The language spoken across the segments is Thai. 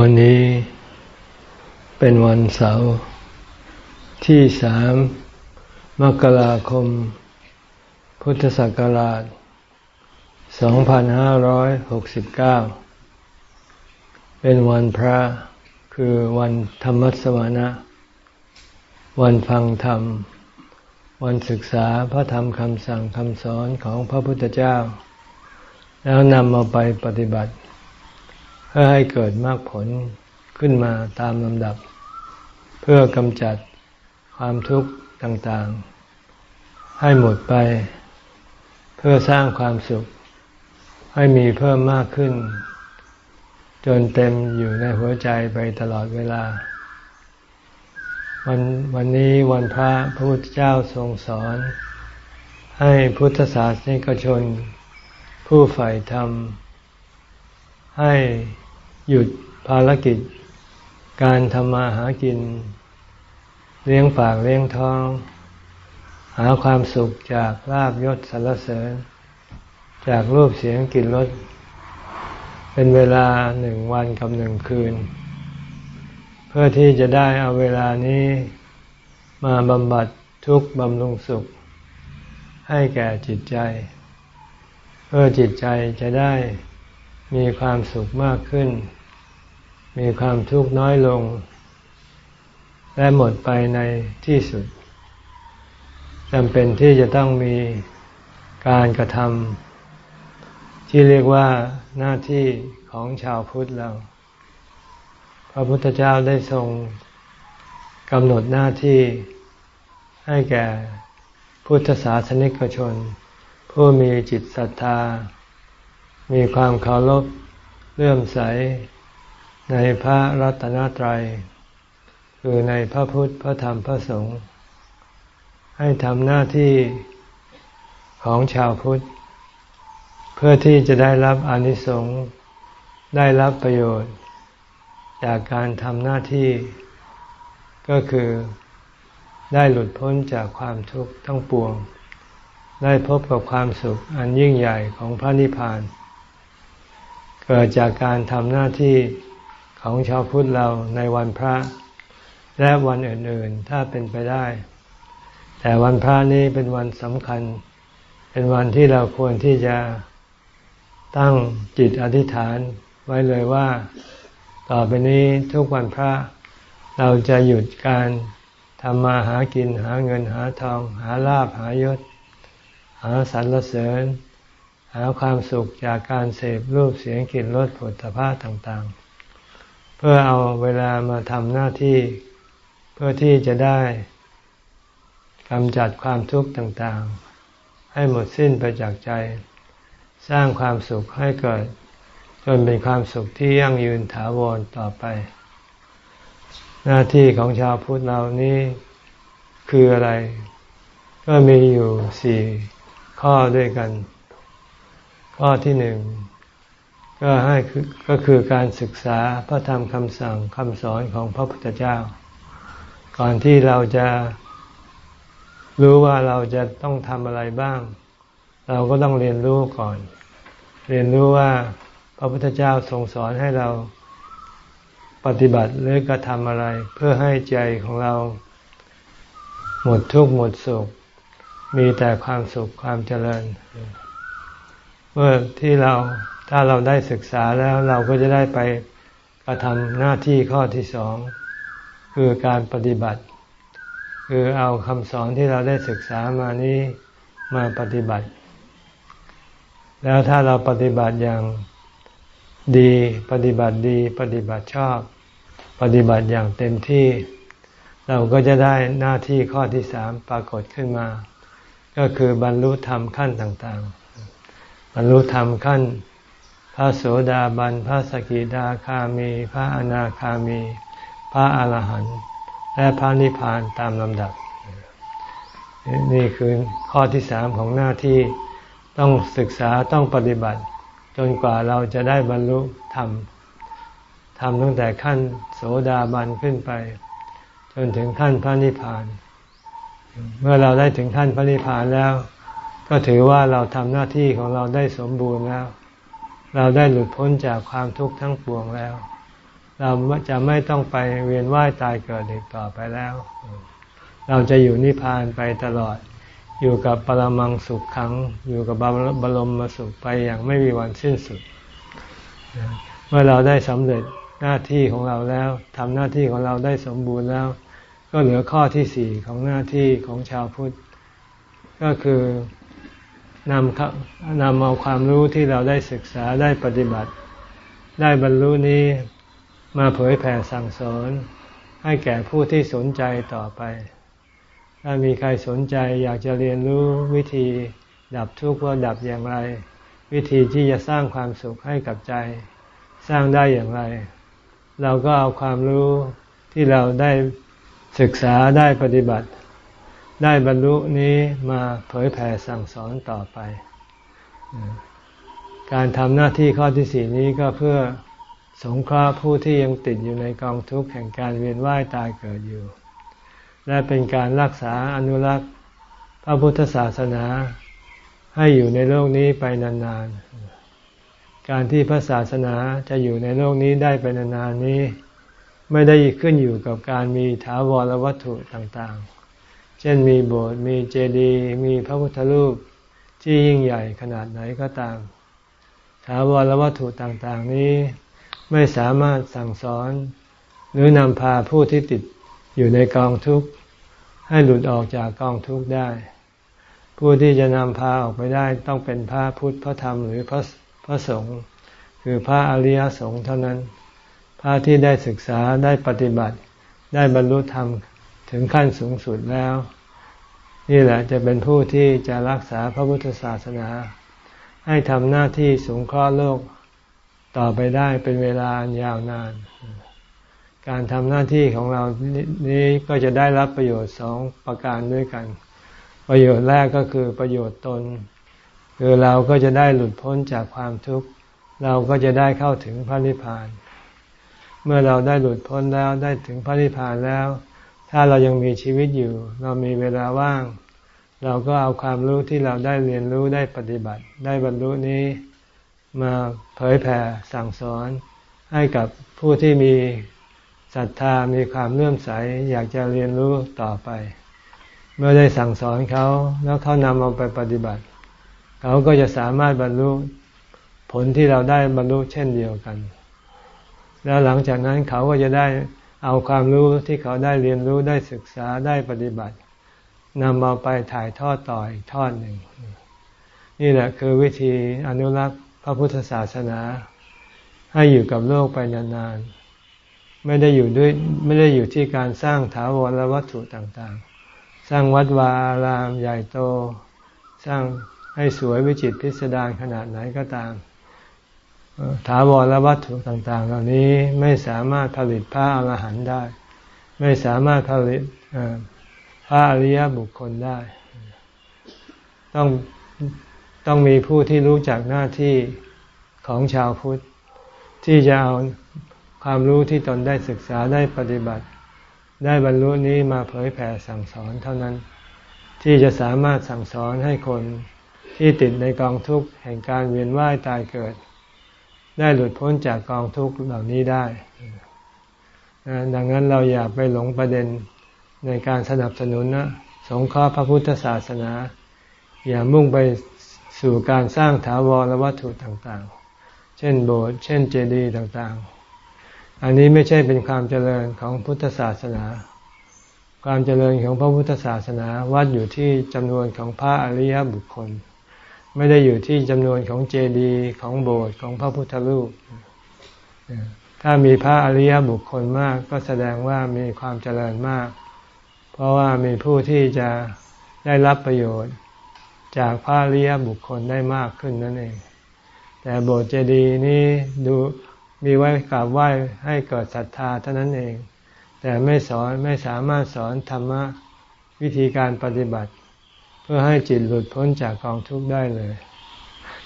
วันนี้เป็นวันเสาร์ที่สามมกราคม พุทธศักราช 2569 เป็นวันพระคือวันธรรมสวนะ วันฟังธรรม วันศึกษาพระธรรมคำสั่งคำสอนของพระพุทธเจ้า แล้วนำมาไปปฏิบัติ พื่อให้เกิดมรรคผลขึ้นมาตามลำดับ เพื่อกำจัดความทุกข์ต่างๆ ให้หมดไป เพื่อสร้างความสุข ให้มีเพิ่มมากขึ้น จนเต็มอยู่ในหัวใจไปตลอดเวลา วันวันนี้วันพระพระพุทธเจ้าทรงสอน ให้พุทธศาสนิกชน ผู้ใฝ่ธรรมให้ หยุดภารกิจ การทำมาหากิน เลี้ยงปากเลี้ยงท้อง หาความสุขจากลาบยศสรรเสริญ จากรูปเสียงกลิ่นรสเป็นเวลาหนึ่งวันกับหนึ่งคืน เพื่อที่จะได้เอาเวลานี้มาบำบัดทุกข์บำรุงสุข ให้แก่จิตใจ เพื่อจิตใจจะได้มีความสุขมากขึ้น มีความทุกข์น้อยลง และหมดไปในที่สุดจำเป็นที่จะต้องมีการกระทำที่เรียกว่าหน้าที่ของชาวพุทธเรา พระพุทธเจ้าได้ทรงกำหนดหน้าที่ให้แก่พุทธศาสนิกชน ผู้มีจิตศรัทธา มีความเคารพเลื่อมใส ในพระรัตนตรัย คือในพระพุทธพระธรรมพระสงฆ์ให้ทำหน้าที่ของชาวพุทธ เพื่อที่จะได้รับอนิสงส์ได้รับประโยชน์ จากการทำหน้าที่ ก็คือได้หลุดพ้นจากความทุกข์ทั้งปวง ได้พบกับความสุขอันยิ่งใหญ่ของพระนิพพาน เกิดจากการทำหน้าที่ ของชาวพุทธเราในวันพระและวันอื่นๆ ถ้าเป็นไปได้ แต่วันพระนี้เป็นวันสำคัญ เป็นวันที่เราควรที่จะตั้งจิตอธิษฐานไว้เลยว่า ต่อไปนี้ทุกวันพระเราจะหยุดการทำมาหากินหาเงินหาทอง หาลาภหายศ หาสรรเสริญ หาความสุขจากการเสพรูปเสียงกลิ่นรสผลิภัณฑ์ต่างๆ เพื่อเอาเวลามาทำหน้าที่ เพื่อที่จะได้กำจัดความทุกข์ต่างๆ ให้หมดสิ้นไปจากใจ สร้างความสุขให้เกิด จนเป็นความสุขที่ยั่งยืนถาวรต่อไป หน้าที่ของชาวพุทธเรานี้คืออะไร ก็มีอยู่สี่ข้อด้วยกัน ข้อที่หนึ่ง ก็ให้ก็คือการศึกษาพระธรรมคำสั่งคำสอนของพระพุทธเจ้า ก่อนที่เราจะรู้ว่าเราจะต้องทำอะไรบ้าง เราก็ต้องเรียนรู้ก่อน เรียนรู้ว่าพระพุทธเจ้าทรงสอนให้เราปฏิบัติหรือกระทำอะไร เพื่อให้ใจของเรา หมดทุกข์หมดสุข มีแต่ความสุขความเจริญ เมื่อที่เรา ถ้าเราได้ศึกษาแล้วเราก็จะได้ไปกระทำหน้าที่ข้อที่สองคือการปฏิบัติ คือเอาคำสอนที่เราได้ศึกษามานี้มาปฏิบัติ แล้วถ้าเราปฏิบัติอย่างดี ปฏิบัติดี ปฏิบัติชอบ ปฏิบัติอย่างเต็มที่ เราก็จะได้หน้าที่ข้อที่สามปรากฏขึ้นมา ก็คือบรรลุธรรมขั้นต่างๆ บรรลุธรรมขั้น พระโสดาบัน พระสกิดาคามี พระอนาคามี พระอาหารหันต์และพระนิพพานตามลำดับ นี่คือข้อที่สามของหน้าที่ต้องศึกษาต้องปฏิบัติ จนกว่าเราจะได้บรรลุธรรมทำตั้งแต่ขั้นโสดาบันขึ้นไป จนถึงขั้นพระนิพพาน เมื่อเราได้ถึงขั้นพระนิพพานแล้ว ก็ถือว่าเราทำหน้าที่ของเราได้สมบูรณ์แล้ว เราได้หลุดพ้นจากความทุกข์ทั้งปวงแล้ว เราจะไม่ต้องไปเวียนว่ายตายเกิดอีกต่อไปแล้ว เราจะอยู่นิพพานไปตลอด อยู่กับปรมังสุขขัง อยู่กับบรมมาสุขไปอย่างไม่มีวันสิ้นสุด เมื่อเราได้สำเร็จหน้าที่ของเราแล้วทำหน้าที่ของเราได้สมบูรณ์แล้ว ก็เหลือข้อที่สี่ของหน้าที่ของชาวพุทธ ก็คือ นำนำเอาความรู้ที่เราได้ศึกษาได้ปฏิบัติ ได้บรรลุนี้มาเผยแผ่สั่งสอนให้แก่ผู้ที่สนใจต่อไป ถ้ามีใครสนใจอยากจะเรียนรู้วิธีดับทุกข์ว่าดับอย่างไร วิธีที่จะสร้างความสุขให้กับใจ สร้างได้อย่างไร เราก็เอาความรู้ที่เราได้ศึกษาได้ปฏิบัติ ได้บรรลุนี้มาเผยแผ่สั่งสอนต่อไป การทำหน้าที่ข้อที่สี่นี้ก็เพื่อสงเคราะห์ผู้ที่ยังติดอยู่ในกองทุกข์แห่งการเวียนว่ายตายเกิดอยู่ และเป็นการรักษาอนุรักษ์พระพุทธศาสนาให้อยู่ในโลกนี้ไปนานๆ การที่พระศาสนาจะอยู่ในโลกนี้ได้ไปนานๆนี้ ไม่ได้ขึ้นอยู่กับการมีถาวรวัตถุต่างๆ ช่นมีโบสถ์มีเจดีย์มีพระพุทธรูปที่ยิ่งใหญ่ขนาดไหนก็ตามถาวรวัตถุต่างๆนี้ไม่สามารถสั่งสอน หรือนำพาผู้ที่ติดอยู่ในกองทุกข์ ให้หลุดออกจากกองทุกข์ได้ ผู้ที่จะนำพาออกไปได้ต้องเป็นพระพุทธพระธรรมหรือพระพระสงฆ์คือพระอริยสงฆ์เท่านั้น พระที่ได้ศึกษาได้ปฏิบัติได้บรรลุธรรมถึงขั้นสูงสุดแล้ว นี่แหละจะเป็นผู้ที่จะรักษาพระพุทธศาสนา ให้ทำหน้าที่สงเคราะห์โลกต่อไปได้เป็นเวลายาวนาน การทำหน้าที่ของเรานี้ก็จะได้รับประโยชน์สองประการด้วยกัน ประโยชน์แรกก็คือประโยชน์ตน คือเราก็จะได้หลุดพ้นจากความทุกข์ เราก็จะได้เข้าถึงพระนิพพาน เมื่อเราได้หลุดพ้นแล้วได้ถึงพระนิพพานแล้ว ถ้าเรายังมีชีวิตอยู่ เรามีเวลาว่าง เราก็เอาความรู้ที่เราได้เรียนรู้ได้ปฏิบัติ ได้บรรลุนี้มาเผยแผ่สั่งสอนให้กับผู้ที่มีศรัทธามีความเลื่อมใส อยากจะเรียนรู้ต่อไป เมื่อได้สั่งสอนเขาแล้วเขานำเอาไปปฏิบัติ เขาก็จะสามารถบรรลุผลที่เราได้บรรลุเช่นเดียวกัน แล้วหลังจากนั้นเขาก็จะได้ เอาความรู้ที่เขาได้เรียนรู้ได้ศึกษาได้ปฏิบัตินำมาไปถ่ายทอดต่ออีกทอดหนึ่ง นี่แหละคือวิธีอนุรักษ์พระพุทธศาสนา ให้อยู่กับโลกไปนานๆไม่ได้อยู่ด้วยไม่ได้อยู่ที่การสร้างถาวรวัตถุต่างๆ สร้างวัดวาอารามใหญ่โต สร้างให้สวยวิจิตรพิสดารขนาดไหนก็ตาม ถาวรวัตถุต่าง ๆ เหล่านี้ไม่สามารถผลิตพระอรหันต์ได้ ไม่สามารถผลิตพระอริยบุคคลได้ ต้องต้องมีผู้ที่รู้จักหน้าที่ของชาวพุทธ ที่จะเอาความรู้ที่ตนได้ศึกษาได้ปฏิบัติ ได้บรรลุนี้มาเผยแผ่สั่งสอนเท่านั้น ที่จะสามารถสั่งสอนให้คนที่ติดในกองทุกข์แห่งการเวียนว่ายตายเกิด ได้หลุดพ้นจากกองทุกข์เหล่านี้ได้ ดังนั้นเราอย่าไปหลงประเด็นในการสนับสนุนนะสงเคราะห์พระพุทธศาสนา อย่ามุ่งไปสู่การสร้างถาวรวัตถุต่างๆ เช่นโบสถ์เช่นเจดีย์ต่างๆ อันนี้ไม่ใช่เป็นความเจริญของพุทธศาสนา ความเจริญของพระพุทธศาสนาวัดอยู่ที่จำนวนของพระอริยบุคคล ไม่ได้อยู่ที่จำนวนของเจดีย์ของโบสถ์ของพระพุทธรูป ถ้ามีพระอริยบุคคลมากก็แสดงว่ามีความเจริญมาก เพราะว่ามีผู้ที่จะได้รับประโยชน์จากพระอริยบุคคลได้มากขึ้นนั่นเอง แต่โบสถ์เจดีย์นี้ดูมีไว้กราบไหว้ให้เกิดศรัทธาเท่านั้นเอง แต่ไม่สอนไม่สามารถสอนธรรมะวิธีการปฏิบัติ เพื่อให้จิตหลุดพ้นจากกองทุกข์ได้เลย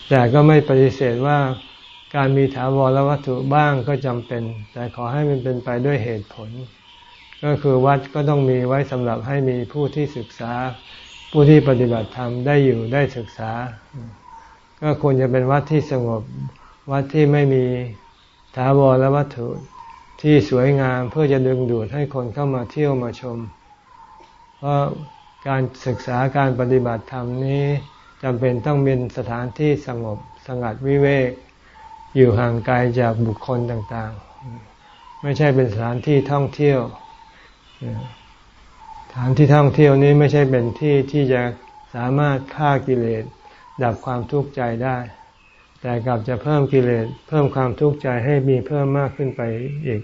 แต่ก็ไม่ปฏิเสธว่าการมีถาวรวัตถุบ้างก็จำเป็น แต่ขอให้มันเป็นไปด้วยเหตุผล ก็คือวัดก็ต้องมีไว้สำหรับให้มีผู้ที่ศึกษา ผู้ที่ปฏิบัติธรรมได้อยู่ได้ศึกษา ก็ควรจะเป็นวัดที่สงบ วัดที่ไม่มีถาวรและวัตถุที่สวยงามเพื่อจะดึงดูดให้คนเข้ามาเที่ยวมาชม เพราะ การศึกษาการปฏิบัติธรรมนี้จำเป็นต้องเป็นสถานที่สงบสงัดวิเวก อยู่ห่างไกลจากบุคคลต่างๆ ไม่ใช่เป็นสถานที่ท่องเที่ยว สถานที่ท่องเที่ยวนี้ไม่ใช่เป็นที่ที่จะสามารถฆ่ากิเลสดับความทุกข์ใจได้ แต่กลับจะเพิ่มกิเลสเพิ่มความทุกข์ใจให้มีเพิ่มมากขึ้นไปอีก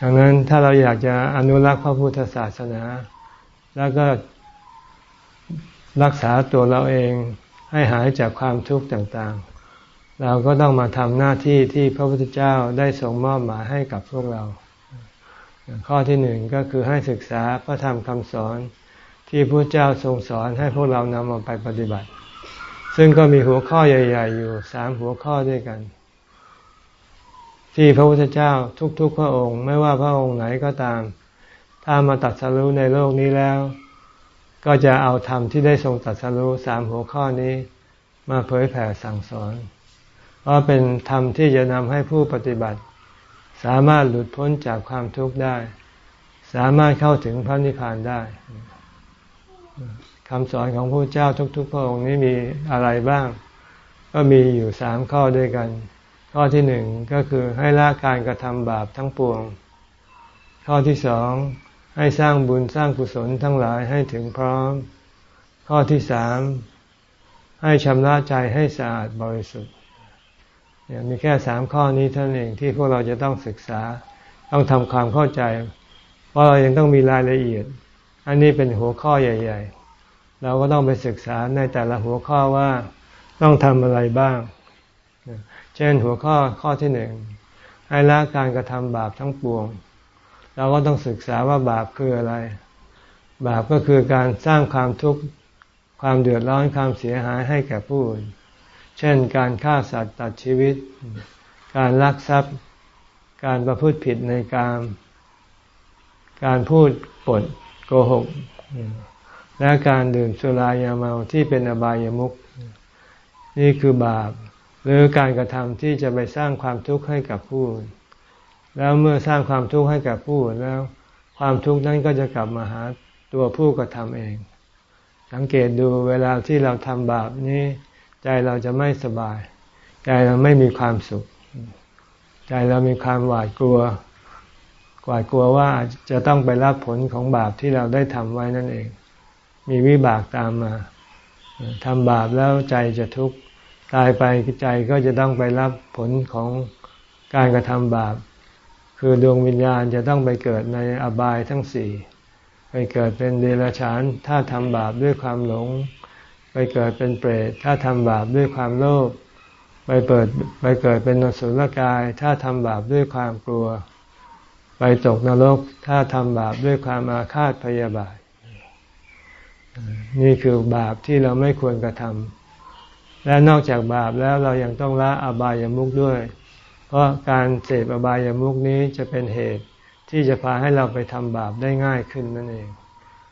ดังนั้นถ้าเราอยากจะอนุรักษ์พระพุทธศาสนา แล้วก็รักษาตัวเราเองให้หายจากความทุกข์ต่างๆ เราก็ต้องมาทำหน้าที่ที่พระพุทธเจ้าได้ทรงมอบหมายให้กับพวกเรา ข้อที่หนึ่งก็คือให้ศึกษาพระธรรมคำสอนที่พระเจ้าทรงสอนให้พวกเรานำมาไปปฏิบัติ ซึ่งก็มีหัวข้อใหญ่ ๆ อยู่สามหัวข้อด้วยกัน ที่พระพุทธเจ้าทุกๆพระองค์ ไม่ว่าพระองค์ไหนก็ตาม ถ้ามาตัดสรู้ในโลกนี้แล้ว ก็จะเอาธรรมที่ได้ทรงตัดสรู้สามหัวข้อนี้ มาเผยแผ่สั่งสอน เพราะเป็นธรรมที่จะนำให้ผู้ปฏิบัติ สามารถหลุดพ้นจากความทุกข์ได้ สามารถเข้าถึงพระนิพพานได้คำสอนของพระเจ้าทุกๆพระองค์นี้มีอะไรบ้าง ก็มีอยู่สามข้อด้วยกัน ข้อที่หนึ่งก็คือให้ละการกระทำบาปทั้งปวง ข้อที่สอง ให้สร้างบุญสร้างกุศลทั้งหลายให้ถึงพร้อม ข้อที่สามให้ชำระใจให้สะอาดบริสุทธิ์เนี่ยมีแค่สามข้อนี้เท่านั้นเองที่พวกเราจะต้องศึกษา ต้องทำความเข้าใจ เพราะเรายังต้องมีรายละเอียด อันนี้เป็นหัวข้อใหญ่ ๆ เราก็ต้องไปศึกษาในแต่ละหัวข้อว่าต้องทำอะไรบ้าง เช่นหัวข้อข้อที่หนึ่งให้ละการกระทำบาปทั้งปวง เราก็ต้องศึกษาว่าบาปคืออะไร บาปก็คือการสร้างความทุกข์ความเดือดร้อนความเสียหายให้แก่ผู้อื่น เช่น การฆ่าสัตว์ตัดชีวิต การลักทรัพย์ การประพฤติผิดในการการพูดปดโกหก และการดื่มสุรายาเมาที่เป็นอบายามุขนี่คือบาป หรือการกระทำที่จะไปสร้างความทุกข์ให้กับผู้อื่น แล้วเมื่อสร้างความทุกข์ให้กับผู้อื่นแล้ว ความทุกข์นั้นก็จะกลับมาหาตัวผู้กระทำเอง สังเกตดูเวลาที่เราทำบาปนี้ ใจเราจะไม่สบาย ใจเราไม่มีความสุข ใจเรามีความหวาดกลัวกวาดกลัวว่าจะต้องไปรับผลของบาปที่เราได้ทำไว้นั่นเอง มีวิบากตามมาทำบาปแล้วใจจะทุกข์ตายไปใจก็จะต้องไปรับผลของการกระทำบาป คือดวงวิญญาณจะต้องไปเกิดในอบายทั้งสี่ไปเกิดเป็นเดรัจฉานถ้าทำบาปด้วยความหลง ไปเกิดเป็นเปรตถ้าทำบาปด้วยความโลภไปเปิดไปเกิดเป็นนสุลกาย ถ้าทำบาปด้วยความกลัว ไปตกนรกถ้าทำบาปด้วยความอาฆาตพยาบาท นี่คือบาปที่เราไม่ควรกระทำและนอกจากบาปแล้วเรายังต้องละอบายามุขด้วย เพราะการเสพอบายามุขนี้จะเป็นเหตุที่จะพาให้เราไปทำบาปได้ง่ายขึ้นนั่นเอง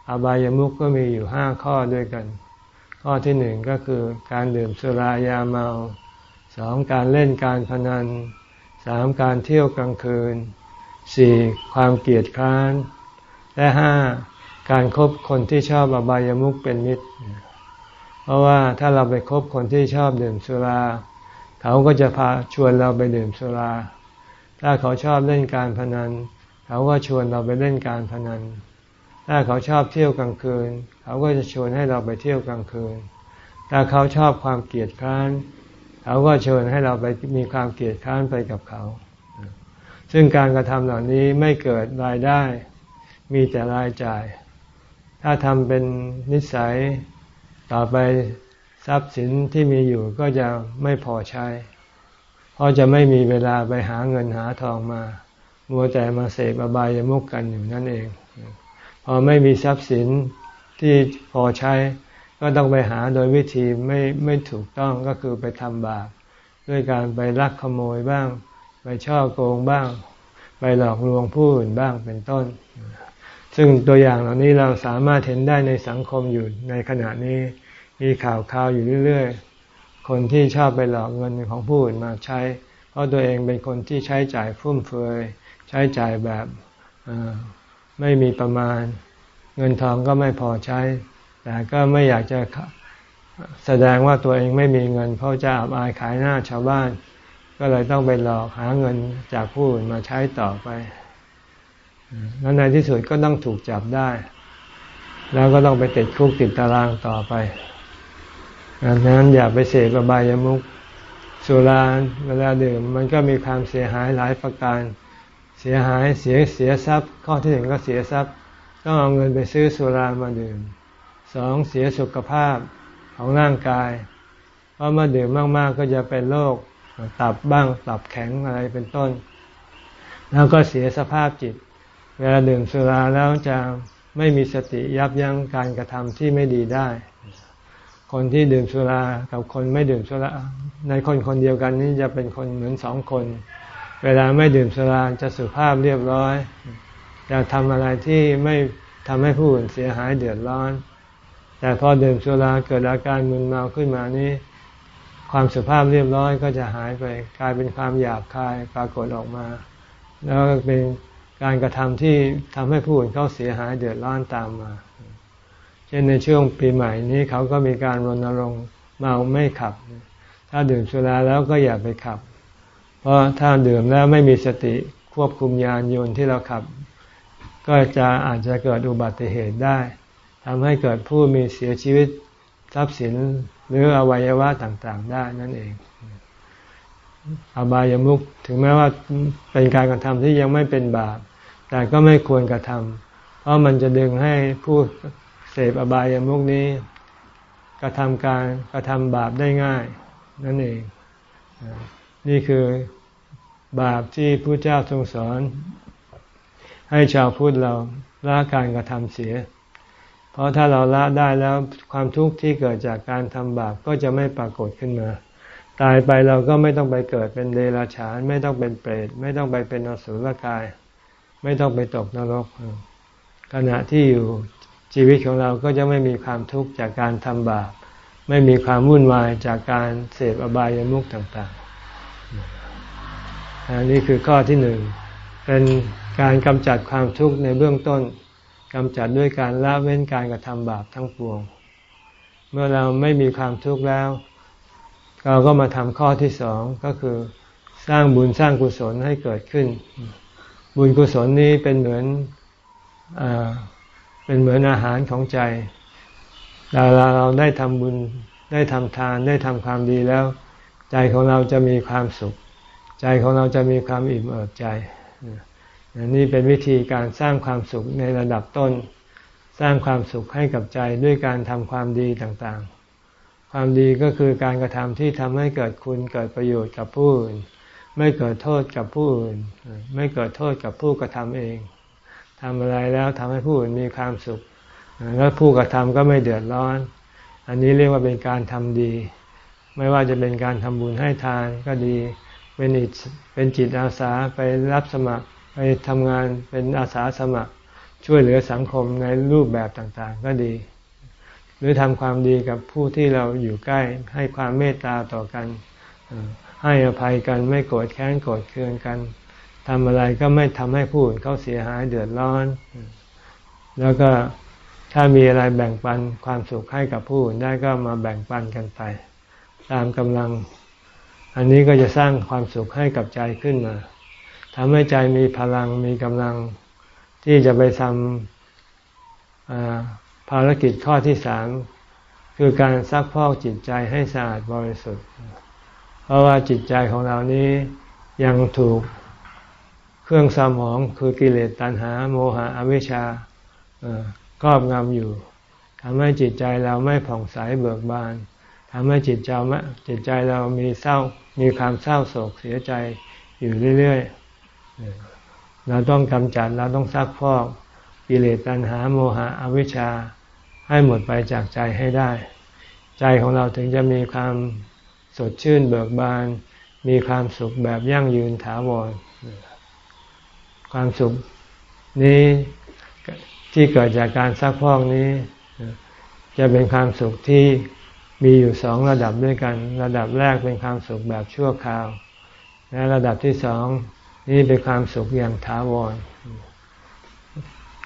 อบายามุขก็มีอยู่ห้าข้อด้วยกัน ข้อที่หนึ่งก็คือการดื่มสุรายาเมาสองการเล่นการพนันสามการเที่ยวกลางคืนสี่ความเกลียดคร้าน และห้าการครบคนที่ชอบอบายามุขเป็นมิตร เพราะว่าถ้าเราไปคบคนที่ชอบดื่มสุรา เขาก็จะพาชวนเราไปดื่มสุรา ถ้าเขาชอบเล่นการพนัน เขาก็ชวนเราไปเล่นการพนัน ถ้าเขาชอบเที่ยวกลางคืน เขาก็จะชวนให้เราไปเที่ยวกลางคืน ถ้าเขาชอบความเกลียดคร้าน เขาก็ชวนให้เราไปมีความเกลียดคร้านไปกับเขา ซึ่งการกระทำเหล่านี้ไม่เกิดรายได้ มีแต่รายจ่าย ถ้าทำเป็นนิสัยต่อไป ทรัพย์สินที่มีอยู่ก็จะไม่พอใช้ เพราะจะไม่มีเวลาไปหาเงินหาทองมา มัวแต่มาเสพอบายามุกกันอยู่นั่นเอง พอไม่มีทรัพย์สินที่พอใช้ ก็ต้องไปหาโดยวิธีไม่ไม่ถูกต้องก็คือไปทำบาปด้วยการไปลักขโมยบ้าง ไปช่อโกงบ้าง ไปหลอกลวงผู้อื่นบ้างเป็นต้น ซึ่งตัวอย่างเหล่านี้เราสามารถเห็นได้ในสังคมอยู่ในขณะนี้ มีข่าวข่าวอยู่เรื่อยๆ คนที่ชอบไปหลอกเงินของผู้อื่นมาใช้ เพราะตัวเองเป็นคนที่ใช้จ่ายฟุ่มเฟือย ใช้จ่ายแบบไม่มีประมาณ เงินทองก็ไม่พอใช้ แต่ก็ไม่อยากจะแสดงว่าตัวเองไม่มีเงิน เพราะจะอับอายขายหน้าชาวบ้าน ก็เลยต้องไปหลอกหาเงินจากผู้อื่นมาใช้ต่อไปแล้วในที่สุดก็ต้องถูกจับได้ แล้วก็ต้องไปติดคุกติดตารางต่อไป ดังนั้นอย่าไปเสพอบายามุขสุราเวลาดื่มมันก็มีความเสียหายหลายประการ เสียหายเสียเสียทรัพย์ ข้อที่หนึ่งก็เสียทรัพย์ ต้องเอาเงินไปซื้อสุรามาดื่มสองเสียสุขภาพของร่างกาย เพราะเมื่อดื่มมากๆก็จะเป็นโรคตับบ้างตับแข็งอะไรเป็นต้น แล้วก็เสียสภาพจิต เวลาดื่มสุราแล้วจะไม่มีสติยับยั้งการกระทำที่ไม่ดีได้ คนที่ดื่มสุรากับคนไม่ดื่มสุราในคนคนเดียวกันนี่จะเป็นคนเหมือนสองคน เวลาไม่ดื่มสุราจะสุภาพเรียบร้อยจะทำอะไรที่ไม่ทำให้ผู้อื่นเสียหายเดือดร้อน แต่พอดื่มสุราเกิดอาการมึนเมาขึ้นมานี้ ความสุภาพเรียบร้อยก็จะหายไปกลายเป็นความหยาบคายปรากฏออกมา แล้วเป็นการกระทำที่ทำให้ผู้อื่นเขาเสียหายเดือดร้อนตามมา เช่นในช่วงปีใหม่นี้เขาก็มีการรณรงค์เมาไม่ขับ ถ้าดื่มสุราแล้วก็อย่าไปขับ เพราะถ้าดื่มแล้วไม่มีสติควบคุมยานยนต์ที่เราขับ ก็จะอาจจะเกิดอุบัติเหตุได้ทำให้เกิดผู้มีเสียชีวิตทรัพย์สินหรืออวัยวะต่างๆ ได้นั่นเอง อบายามุขถึงแม้ว่าเป็นการกระทำที่ยังไม่เป็นบาป แต่ก็ไม่ควรกระทำ เพราะมันจะดึงให้ผู้ พอบายามุกนี้กระทำการกระทำบาปได้ง่าย นั่นเอง นี่คือบาปที่พระเจ้าทรงสอน ให้ชาวพุทธเราละการกระทำเสีย เพราะถ้าเราละได้แล้วความทุกข์ที่เกิดจากการทำบาปก็จะไม่ปรากฏขึ้นมา ตายไปเราก็ไม่ต้องไปเกิดเป็นเดรัจฉาน ไม่ต้องเป็นเปรต ไม่ต้องไปเป็นอสุรกาย ไม่ต้องไปตกนรก ขณะที่อยู่ ชีวิตของเราก็จะไม่มีความทุกข์จากการทำบาป ไม่มีความวุ่นวายจากการเสพอบายามุขต่างๆอันนี้คือข้อที่หนึ่งเป็นการกำจัดความทุกข์ในเบื้องต้นกำจัดด้วยการละเว้นการกระทำบาปทั้งปวง เมื่อเราไม่มีความทุกข์แล้ว เราก็มาทำข้อที่สองก็คือสร้างบุญสร้างกุศลให้เกิดขึ้น บุญกุศลนี้เป็นเหมือนอ เป็นเหมือนอาหารของใจเวลาเราได้ทำบุญได้ทำทานได้ทำความดีแล้ว ใจของเราจะมีความสุข ใจของเราจะมีความอิ่มเอิบใจนี่เป็นวิธีการสร้างความสุขในระดับต้น สร้างความสุขให้กับใจด้วยการทำความดีต่างๆ ความดีก็คือการกระทำที่ทำให้เกิดคุณเกิดประโยชน์กับผู้อื่น ไม่เกิดโทษกับผู้อื่น ไม่เกิดโทษกับผู้กระทำเอง ทำอะไรแล้วทำให้ผู้อื่นมีความสุข แล้วผู้กระทำก็ไม่เดือดร้อน อันนี้เรียกว่าเป็นการทำดี ไม่ว่าจะเป็นการทำบุญให้ทานก็ดี เป็นเป็นจิตอาสาไปรับสมัคร ไปทำงานเป็นอาสาสมัคร ช่วยเหลือสังคมในรูปแบบต่างๆ ก็ดี หรือทำความดีกับผู้ที่เราอยู่ใกล้ให้ความเมตตาต่อกันให้อภัยกันไม่โกรธแค้นโกรธเคืองกัน ทำอะไรก็ไม่ทำให้ผู้อื่นเขาเสียหายเดือดร้อน แล้วก็ถ้ามีอะไรแบ่งปันความสุขให้กับผู้อื่นได้ก็มาแบ่งปันกันไป ตามกำลัง อันนี้ก็จะสร้างความสุขให้กับใจขึ้นมาทำให้ใจมีพลังมีกำลังที่จะไปทำภารกิจข้อที่สามคือการซักพอกจิตใจให้สะอาดบริสุทธิ์ เพราะว่าจิตใจของเรานี้ยังถูก เครื่องสมองคือกิเลสตัณหา โมหะอวิชชาครอบงำอยู่ทำให้จิตใจเราไม่ผ่องใสเบิกบานทำให้จิตใจจิตใจเรามีเศร้ามีความเศร้าโศกเสียใจอยู่เรื่อยๆ เราต้องกำจัดเราต้องซักพอกกิเลสตัณหาโมหะอวิชชาให้หมดไปจากใจให้ได้ ใจของเราถึงจะมีความสดชื่นเบิกบาน มีความสุขแบบยั่งยืนถาวร ความสุขนี้ที่เกิดจากการซักพอกนี้ จะเป็นความสุขที่มีอยู่สองระดับด้วยกัน ระดับแรกเป็นความสุขแบบชั่วคราว และระดับที่สองนี่เป็นความสุขอย่างถาวร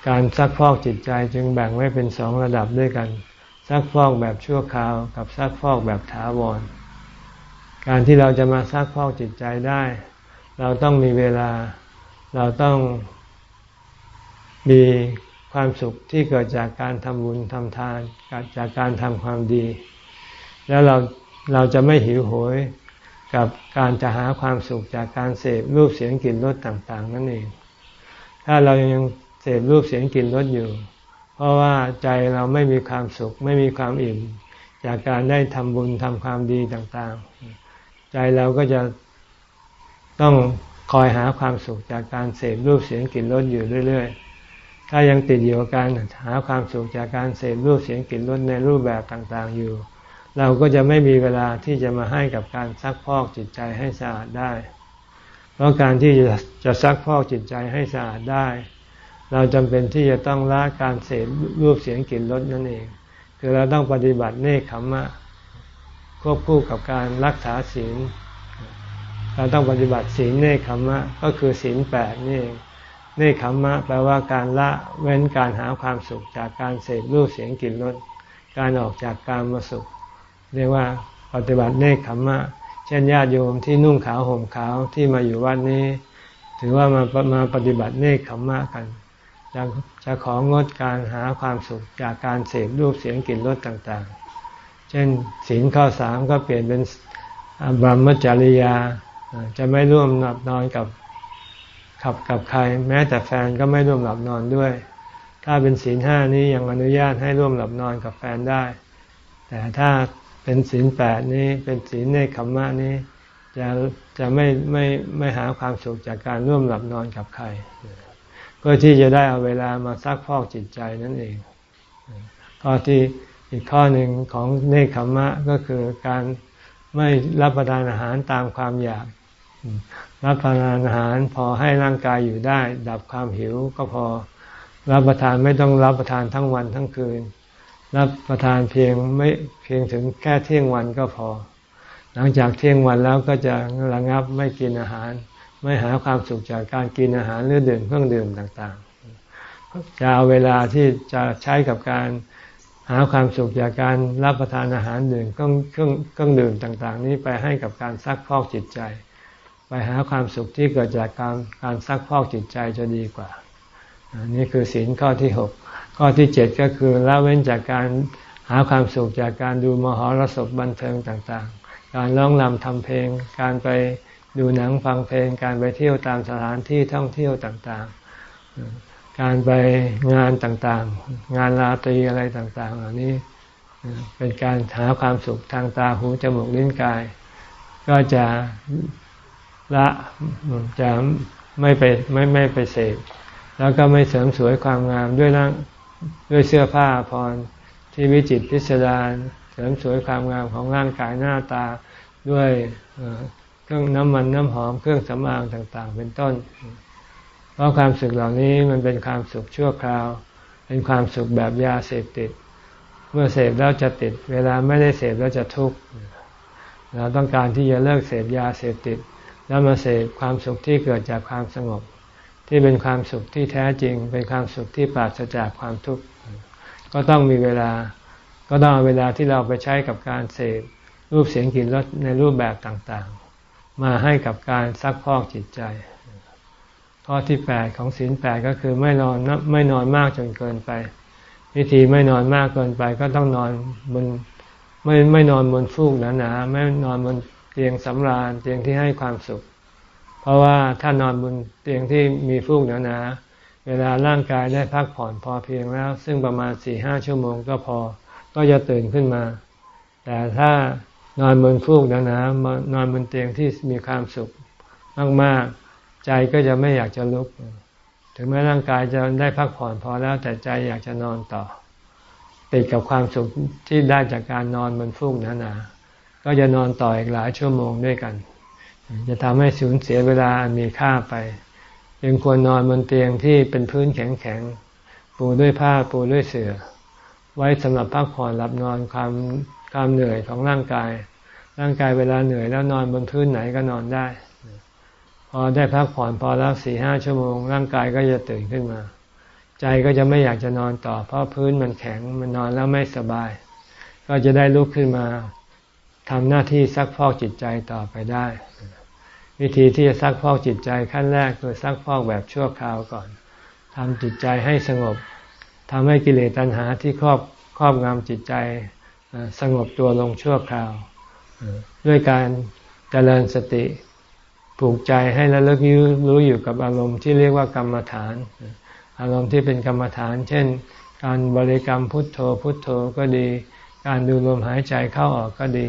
การซักฟอกจิตใจจึงแบ่งไว้เป็นสองระดับด้วยกัน ซักฟอกแบบชั่วคราว กับซักฟอกแบบถาวร การที่เราจะมาซักฟอกจิตใจได้ เราต้องมีเวลา เราต้องมีความสุขที่เกิดจากการทำบุญทำทานจากการทำความดี แล้วเราเราจะไม่หิวโหยกับการจะหาความสุขจากการเสพรูปเสียงกลิ่นรสต่างๆ นั่นเอง ถ้าเรายังเสพรูปเสียงกลิ่นรสอยู่ เพราะว่าใจเราไม่มีความสุข ไม่มีความอิ่ม จากการได้ทำบุญทำความดีต่างๆ ใจเราก็จะต้อง คอยหาความสุขจากการเสพรูปเสียงกลิ่นรสอยู่เรื่อย ๆ ถ้ายังติดอยู่กับการหาความสุขจากการเสพรูปเสียงกลิ่นรสในรูปแบบต่างๆอยู่ เราก็จะไม่มีเวลาที่จะมาให้กับการซักพอกจิตใจให้สะอาดได้ เพราะการที่จะจะซักพอกจิตใจให้สะอาดได้ เราจำเป็นที่จะต้องละการเสพรูปเสียงกลิ่นรสนั่นเอง คือเราต้องปฏิบัติเนคขมมะควบคู่กับการรักษาศีล เราต้องปฏิบัติศีลเนคขมมะก็คือศีลแปดนี่เองเนคขมมะแปลว่าการละเว้นการหาความสุขจากการเสพรูปเสียงกลิ่นรสการออกจากการมาสุข เรียกว่าปฏิบัติเนคขมมะ เช่นญาติโยมที่นุ่งขาวห่มขาวที่มาอยู่วัดนี้ ถือว่ามามาปฏิบัติเนคขมมะกันจะจะของดการหาความสุขจากการเสพรูปเสียงกลิ่นรสต่างๆ เช่นศีลข้อสามก็เปลี่ยนเป็นบรมจริยา จะไม่ร่วมหลับนอนกับขับกับใคร แม้แต่แฟนก็ไม่ร่วมหลับนอนด้วย ถ้าเป็นศีลห้านี้ยังอนุญาตให้ร่วมหลับนอนกับแฟนได้ แต่ถ้าเป็นศีลแปดนี้เป็นศีลในขมมะนี้จะจะไม่ไม่ไม่หาความสุขจากการร่วมหลับนอนกับใคร เพื่อที่จะได้เอาเวลามาซักพอกจิตใจนั่นเองข้อที่อีกข้อหนึ่งของเนคขมมะก็คือการไม่รับประทานอาหารตามความอยาก รับประทานอาหารพอให้ร่างกายอยู่ได้ ดับความหิวก็พอรับประทานไม่ต้องรับประทานทั้งวันทั้งคืน รับประทานเพียงไม่เพียงถึงแค่เที่ยงวันก็พอ หลังจากเที่ยงวันแล้วก็จะระงับไม่กินอาหาร ไม่หาความสุขจากการกินอาหารหรือดื่มเครื่องดื่มต่างๆ จะเอาเวลาที่จะใช้กับการหาความสุขจากการรับประทานอาหารดื่มเครื่องเครื่องเครื่องดื่มต่าง ๆ นี้ไปให้กับการซักพอกจิตใจ ไปหาความสุขที่เกิดจากการการซักพอกจิตใจจะดีกว่า นี่คือศีลข้อที่หกข้อที่เจ็ดก็คือละเว้นจากการหาความสุขจากการดูมหรสพบันเทิงต่างๆ การร้องรำทำเพลง การไปดูหนังฟังเพลง การไปเที่ยวตามสถานที่ท่องเที่ยวต่างๆ การไปงานต่างๆ งานราตรีอะไรต่างๆ เหล่านี้เป็นการหาความสุขทางตาหูจมูกลิ้นกาย ก็จะ ละจะไม่ไปไม่ไม่ไปเสพแล้วก็ไม่เสริมสวยความงามด้วยร่างด้วยเสื้อผ้าพรที่วิจิตพิสดารเสริมสวยความงามของร่างกายหน้าตาด้วยเครื่องน้ำมันน้ำหอมเครื่องสำอางต่าง ๆ เป็นต้น เพราะความสุขเหล่านี้มันเป็นความสุขชั่วคราว เป็นความสุขแบบยาเสพติด เมื่อเสพแล้วจะติด เวลาไม่ได้เสพแล้วจะทุกข์เราต้องการที่จะเลิกเสพยาเสพติด แล้วมาเสพความสุขที่เกิดจากความสงบ ที่เป็นความสุขที่แท้จริง เป็นความสุขที่ปราศจากความทุกข์ก็ต้องมีเวลา ก็ต้องเอาเวลาที่เราไปใช้กับการเสพรูปเสียงกลิ่นรสในรูปแบบต่างๆ มาให้กับการซักพอกจิตใจ ข้อที่แปดของศีลแปดก็คือไม่นอนไม่นอนมากจนเกินไป วิธีไม่นอนมากเกินไปก็ต้องนอนบนไม่ไม่นอนบนฟูกหนาๆไม่นอนบน เตียงสำราญเตียงที่ให้ความสุข เพราะว่าถ้านอนบนเตียงที่มีฟูกหนาๆเวลาร่างกายได้พักผ่อนพอเพียงแล้ว ซึ่งประมาณสี่ห้าชั่วโมงก็พอก็จะตื่นขึ้นมา แต่ถ้านอนบนฟูกหนาๆนอนบนเตียงที่มีความสุขมากๆ ใจก็จะไม่อยากจะลุก ถึงแม้ร่างกายจะได้พักผ่อนพอแล้วแต่ใจอยากจะนอนต่อติดกับความสุขที่ได้จากการนอนบนฟูกหนาๆ ก็จะนอนต่ออีกหลายชั่วโมงด้วยกัน จะทำให้สูญเสียเวลามีค่าไป ยังควรนอนบนเตียงที่เป็นพื้นแข็งๆ ปูด้วยผ้าปูด้วยเสือ่อ ไว้สำหรับพักผ่อนหลับนอนความความเหนื่อยของร่างกาย ร่างกายเวลาเหนื่อยแล้วนอนบนพื้นไหนก็นอนได้ พอได้พักผ่อนพอแล้วสี่ห้าชั่วโมง ร่างกายก็จะตื่นขึ้นมา ใจก็จะไม่อยากจะนอนต่อ เพราะพื้นมันแข็งมันนอนแล้วไม่สบาย ก็จะได้ลุกขึ้นมา ทำหน้าที่ซักฟอกจิตใจต่อไปได้ วิธีที่จะซักฟอกจิตใจขั้นแรกคือซักฟอกแบบชั่วคราวก่อนทำจิตใจให้สงบทำให้กิเลสตัณหาที่ครอบครอบงำจิตใจสงบตัวลงชั่วคราว ด้วยการเจริญสติปลูกใจให้ระลึกรู้อยู่กับอารมณ์ที่เรียกว่ากรรมฐาน อารมณ์ที่เป็นกรรมฐาน เช่น การบริกรรมพุทโธพุทโธก็ดี การดูลมหายใจเข้าออกก็ดี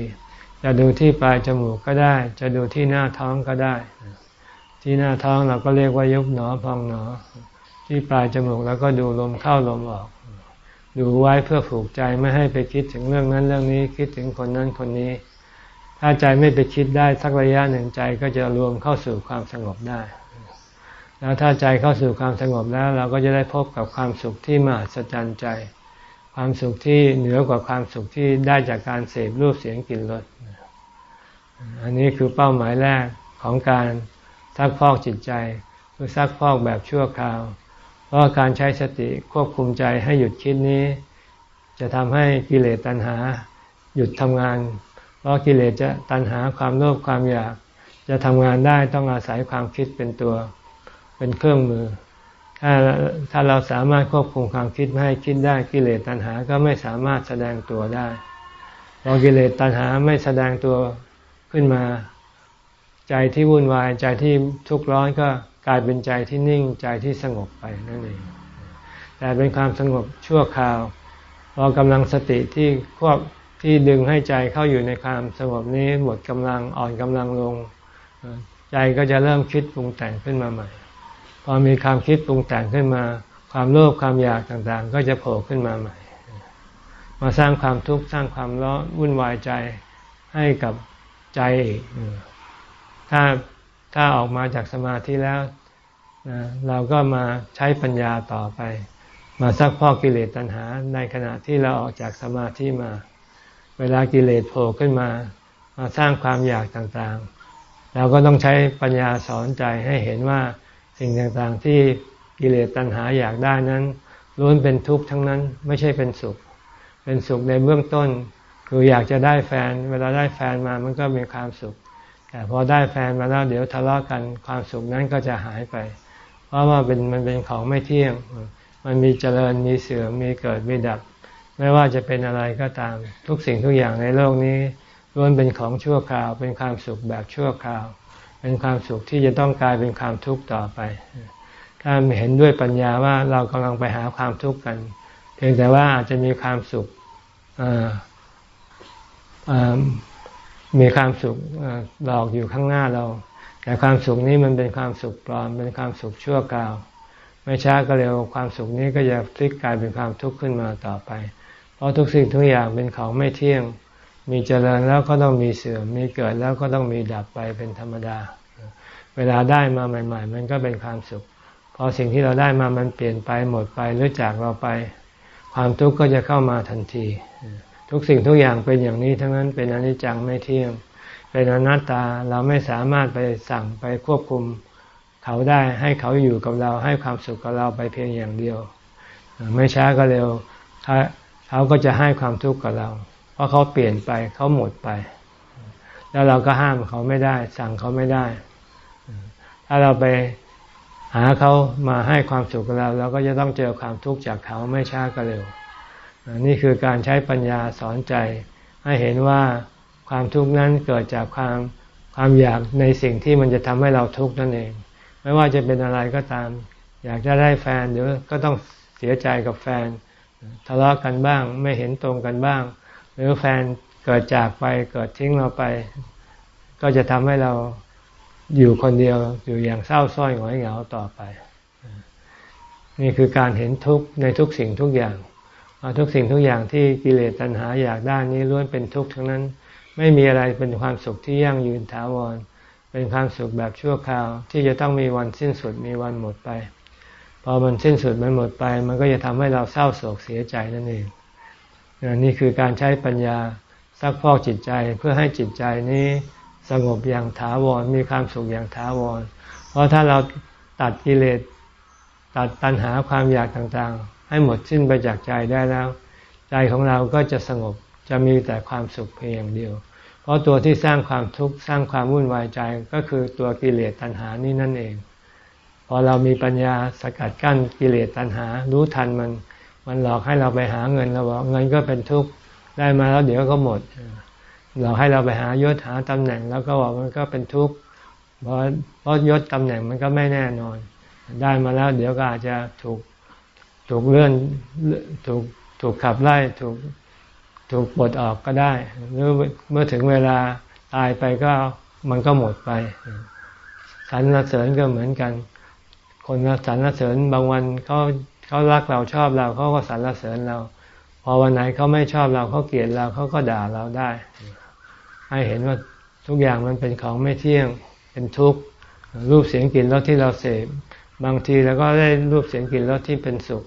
จะดูที่ปลายจมูกก็ได้ จะดูที่หน้าท้องก็ได้ ที่หน้าท้องเราก็เรียกว่ายุบหนอพองหนอ ที่ปลายจมูกแล้วก็ดูลมเข้าลมออก ดูไว้เพื่อผูกใจไม่ให้ไปคิดถึงเรื่องนั้นเรื่องนี้คิดถึงคนนั้นคนนี้ ถ้าใจไม่ไปคิดได้สักระยะหนึ่งใจก็จะรวมเข้าสู่ความสงบได้ แล้วถ้าใจเข้าสู่ความสงบแล้ว เราก็จะได้พบกับความสุขที่มหัศจรรย์ใจ ความสุขที่เหนือกว่าความสุขที่ได้จากการเสพรูปเสียงกลิ่นรสอันนี้คือเป้าหมายแรกของการซักพอกจิตใจคือซักพอกแบบชั่วคราว เพราะการใช้สติควบคุมใจให้หยุดคิดนี้ จะทำให้กิเลสตัณหาหยุดทำงาน เพราะกิเลสจะตัณหาความโลภความอยาก จะทำงานได้ต้องอาศัยความคิดเป็นตัว เป็นเครื่องมือ ถ้าถ้าเราสามารถควบคุมความคิดไม่ให้คิดได้กิเลสตัณหาก็ไม่สามารถแสดงตัวได้พอกิเลสตัณหาไม่แสดงตัวขึ้นมา ใจที่วุ่นวายใจที่ทุกข์ร้อนก็กลายเป็นใจที่นิ่งใจที่สงบไปนั่นเองแต่เป็นความสงบชั่วคราวพอกำลังสติที่ควบที่ดึงให้ใจเข้าอยู่ในความสงบนี้หมดกำลังอ่อนกำลังลง ใจก็จะเริ่มคิดปรุงแต่งขึ้นมาใหม่ พอมีความคิดปรุงแต่งขึ้นมา ความโลภความอยากต่างๆ ก็จะโผล่ขึ้นมาใหม่ มาสร้างความทุกข์สร้างความร้อนวุ่นวายใจให้กับใจอีกถ้าถ้าออกมาจากสมาธิแล้วเราก็มาใช้ปัญญาต่อไป มาซักพอกกิเลสตัณหา ในขณะที่เราออกจากสมาธิมา เวลากิเลสโผล่ขึ้นมา มาสร้างความอยากต่างๆ เราก็ต้องใช้ปัญญาสอนใจให้เห็นว่า สิ่งต่างๆที่กิเลสตัณหาอยากได้นั้นล้วนเป็นทุกข์ทั้งนั้นไม่ใช่เป็นสุข เป็นสุขในเบื้องต้น คืออยากจะได้แฟน เวลาได้แฟนมามันก็มีความสุข แต่พอได้แฟนมาแล้วเดี๋ยวทะเลาะกันความสุขนั้นก็จะหายไป เพราะว่าเป็นมันเป็นของไม่เที่ยง มันมีเจริญมีเสื่อมมีเกิดมีดับ ไม่ว่าจะเป็นอะไรก็ตาม ทุกสิ่งทุกอย่างในโลกนี้ล้วนเป็นของชั่วคราว เป็นความสุขแบบชั่วคราว เป็นความสุขที่จะต้องกลายเป็นความทุกข์ต่อไป ถ้าเห็นด้วยปัญญาว่าเรากำลังไปหาความทุกข์กัน เพียงแต่ว่าอาจจะมีความสุขมีความสุขหลอกอยู่ข้างหน้าเรา แต่ความสุขนี้มันเป็นความสุขปลอม เป็นความสุขชั่วคราว ไม่ช้าก็เร็วความสุขนี้ก็จะพลิกกลายเป็นความทุกข์ขึ้นมาต่อไป เพราะทุกสิ่งทุกอย่างเป็นของไม่เที่ยง มีเจริญแล้วก็ต้องมีเสื่อม มีเกิดแล้วก็ต้องมีดับไปเป็นธรรมดา เวลาได้มาใหม่ ๆ มันก็เป็นความสุข พอสิ่งที่เราได้มามันเปลี่ยนไปหมดไปหรือจากเราไป ความทุกข์ก็จะเข้ามาทันที ทุกสิ่งทุกอย่างเป็นอย่างนี้ทั้งนั้นเป็นอนิจจังไม่เที่ยง เป็นอนัตตาเราไม่สามารถไปสั่งไปควบคุมเขาได้ให้เขาอยู่กับเราให้ความสุขกับเราไปเพียงอย่างเดียว ไม่ช้าก็เร็วเขาก็จะให้ความทุกข์กับเรา เพราะเขาเปลี่ยนไปเขาหมดไป แล้วเราก็ห้ามเขาไม่ได้ สั่งเขาไม่ได้ ถ้าเราไปหาเขามาให้ความสุขกับเราเราก็จะต้องเจอความทุกข์จากเขาไม่ช้าก็เร็ว นี่คือการใช้ปัญญาสอนใจ ให้เห็นว่าความทุกข์นั้นเกิดจากความความอยากในสิ่งที่มันจะทำให้เราทุกข์นั่นเอง ไม่ว่าจะเป็นอะไรก็ตาม อยากจะได้แฟนเดี๋ยวก็ต้องเสียใจกับแฟน ทะเลาะกันบ้าง ไม่เห็นตรงกันบ้าง หรือแฟนเกิดจากไปเกิดทิ้งเราไป ก็จะทำให้เราอยู่คนเดียวอยู่อย่างเศร้าส้อยหงอยเหงาต่อไป นี่คือการเห็นทุกข์ในทุกสิ่งทุกอย่างทุกสิ่งทุกอย่างที่กิเลสตัณหาอยากได้นี้ล้วนเป็นทุกข์ทั้งนั้น ไม่มีอะไรเป็นความสุขที่ยั่งยืนถาวร เป็นความสุขแบบชั่วคราว ที่จะต้องมีวันสิ้นสุดมีวันหมดไป พอมันสิ้นสุดมันหมดไป มันก็จะทำให้เราเศร้าโศกเสียใจนั่นเอง นี่คือการใช้ปัญญาซักพอกจิตใจเพื่อให้จิตใจนี้สงบอย่างถาวรมีความสุขอย่างถาวร เพราะถ้าเราตัดกิเลสตัดตัณหาความอยากต่างๆ ให้หมดสิ้นไปจากใจได้แล้ว ใจของเราก็จะสงบจะมีแต่ความสุขเพียงอย่างเดียว เพราะตัวที่สร้างความทุกข์สร้างความวุ่นวายใจก็คือตัวกิเลสตัณหานี่นั่นเอง พอเรามีปัญญาสกัดกั้นกิเลสตัณหารู้ทันมัน มันหลอกให้เราไปหาเงินเราบอกเงินก็เป็นทุกข์ได้มาแล้วเดี๋ยวก็หมดหลอกให้เราไปหายศหาตำแหน่ง แล้วก็บอกมันก็เป็นทุกข์เพราะเพราะยศตำแหน่งมันก็ไม่แน่นอน ได้มาแล้ว เดี๋ยวก็อาจจะถูกถูกเลื่อนถูกถูกขับไล่ถูกถูกปลดออกก็ได้หรือเมื่อถึงเวลาตายไปก็มันก็หมดไปสรรเสริญก็เหมือนกัน คนสรรเสริญบางวันเขา เขารักเราชอบเราเขาก็สรรเสริญเรา พอวันไหนเขาไม่ชอบเราเขาเกลียดเราเขาก็ด่าเราได้ ให้เห็นว่าทุกอย่างมันเป็นของไม่เที่ยงเป็นทุกข์รูปเสียงกลิ่นรสที่เราเสพบางทีเราก็ได้รูปเสียงกลิ่นรสที่เป็นสุข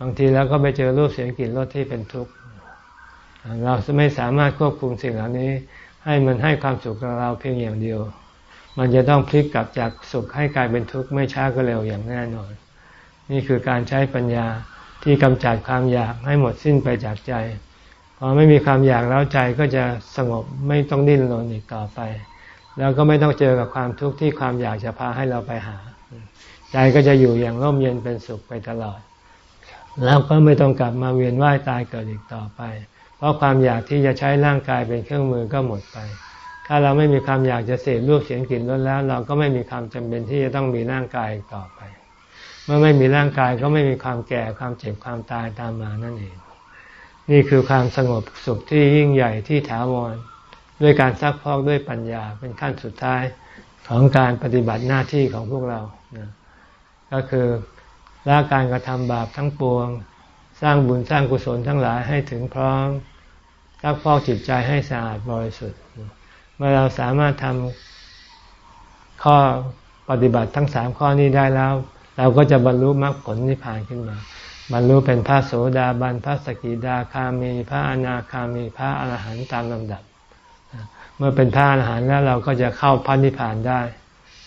บางทีเราก็ไปเจอรูปเสียงกลิ่นรสที่เป็นทุกข์เราไม่สามารถควบคุมสิ่งเหล่านี้ ให้มันให้ความสุขกับเราเพียงอย่างเดียว มันจะต้องพลิกกลับจากสุขให้กลายเป็นทุกข์ไม่ช้าก็เร็วอย่างแน่นอน นี่คือการใช้ปัญญาที่กำจัดความอยากให้หมดสิ้นไปจากใจ พอไม่มีความอยากแล้วใจก็จะสงบไม่ต้องดิ้นรนอีกต่อไป แล้วก็ไม่ต้องเจอกับความทุกข์ที่ความอยากจะพาให้เราไปหา ใจก็จะอยู่อย่างร่มเย็นเป็นสุขไปตลอด แล้วก็ไม่ต้องกลับมาเวียนว่ายตายเกิดอีกต่อไป เพราะความอยากที่จะใช้ร่างกายเป็นเครื่องมือก็หมดไป ถ้าเราไม่มีความอยากจะเสพรูปเสียงกลิ่นรสแล้ว เราก็ไม่มีความจำเป็นที่จะต้องมีร่างกายต่อไป เมื่อไม่มีร่างกายก็ไม่มีความแก่ความเจ็บความตายตามมานั่นเอง นี่คือความสงบสุขที่ยิ่งใหญ่ที่ถาวร ด้วยการซักพอกด้วยปัญญาเป็นขั้นสุดท้ายของการปฏิบัติหน้าที่ของพวกเราก็คือละการกระทำบาปทั้งปวง สร้างบุญสร้างกุศลทั้งหลายให้ถึงพร้อมซักฟอกจิตใจให้สะอาดบริสุทธิ์ เมื่อเราสามารถทำข้อปฏิบัติทั้งสามข้อนี้ได้แล้ว เราก็จะบรรลุมรรคผลนิพพานขึ้นมา บรรลุเป็นพระโสดาบันพระสกิดาคามี พระอนาคามีพระอรหันต์ตามลำดับ เมื่อเป็นพระอรหันต์แล้วเราก็จะเข้าพระนิพพานได้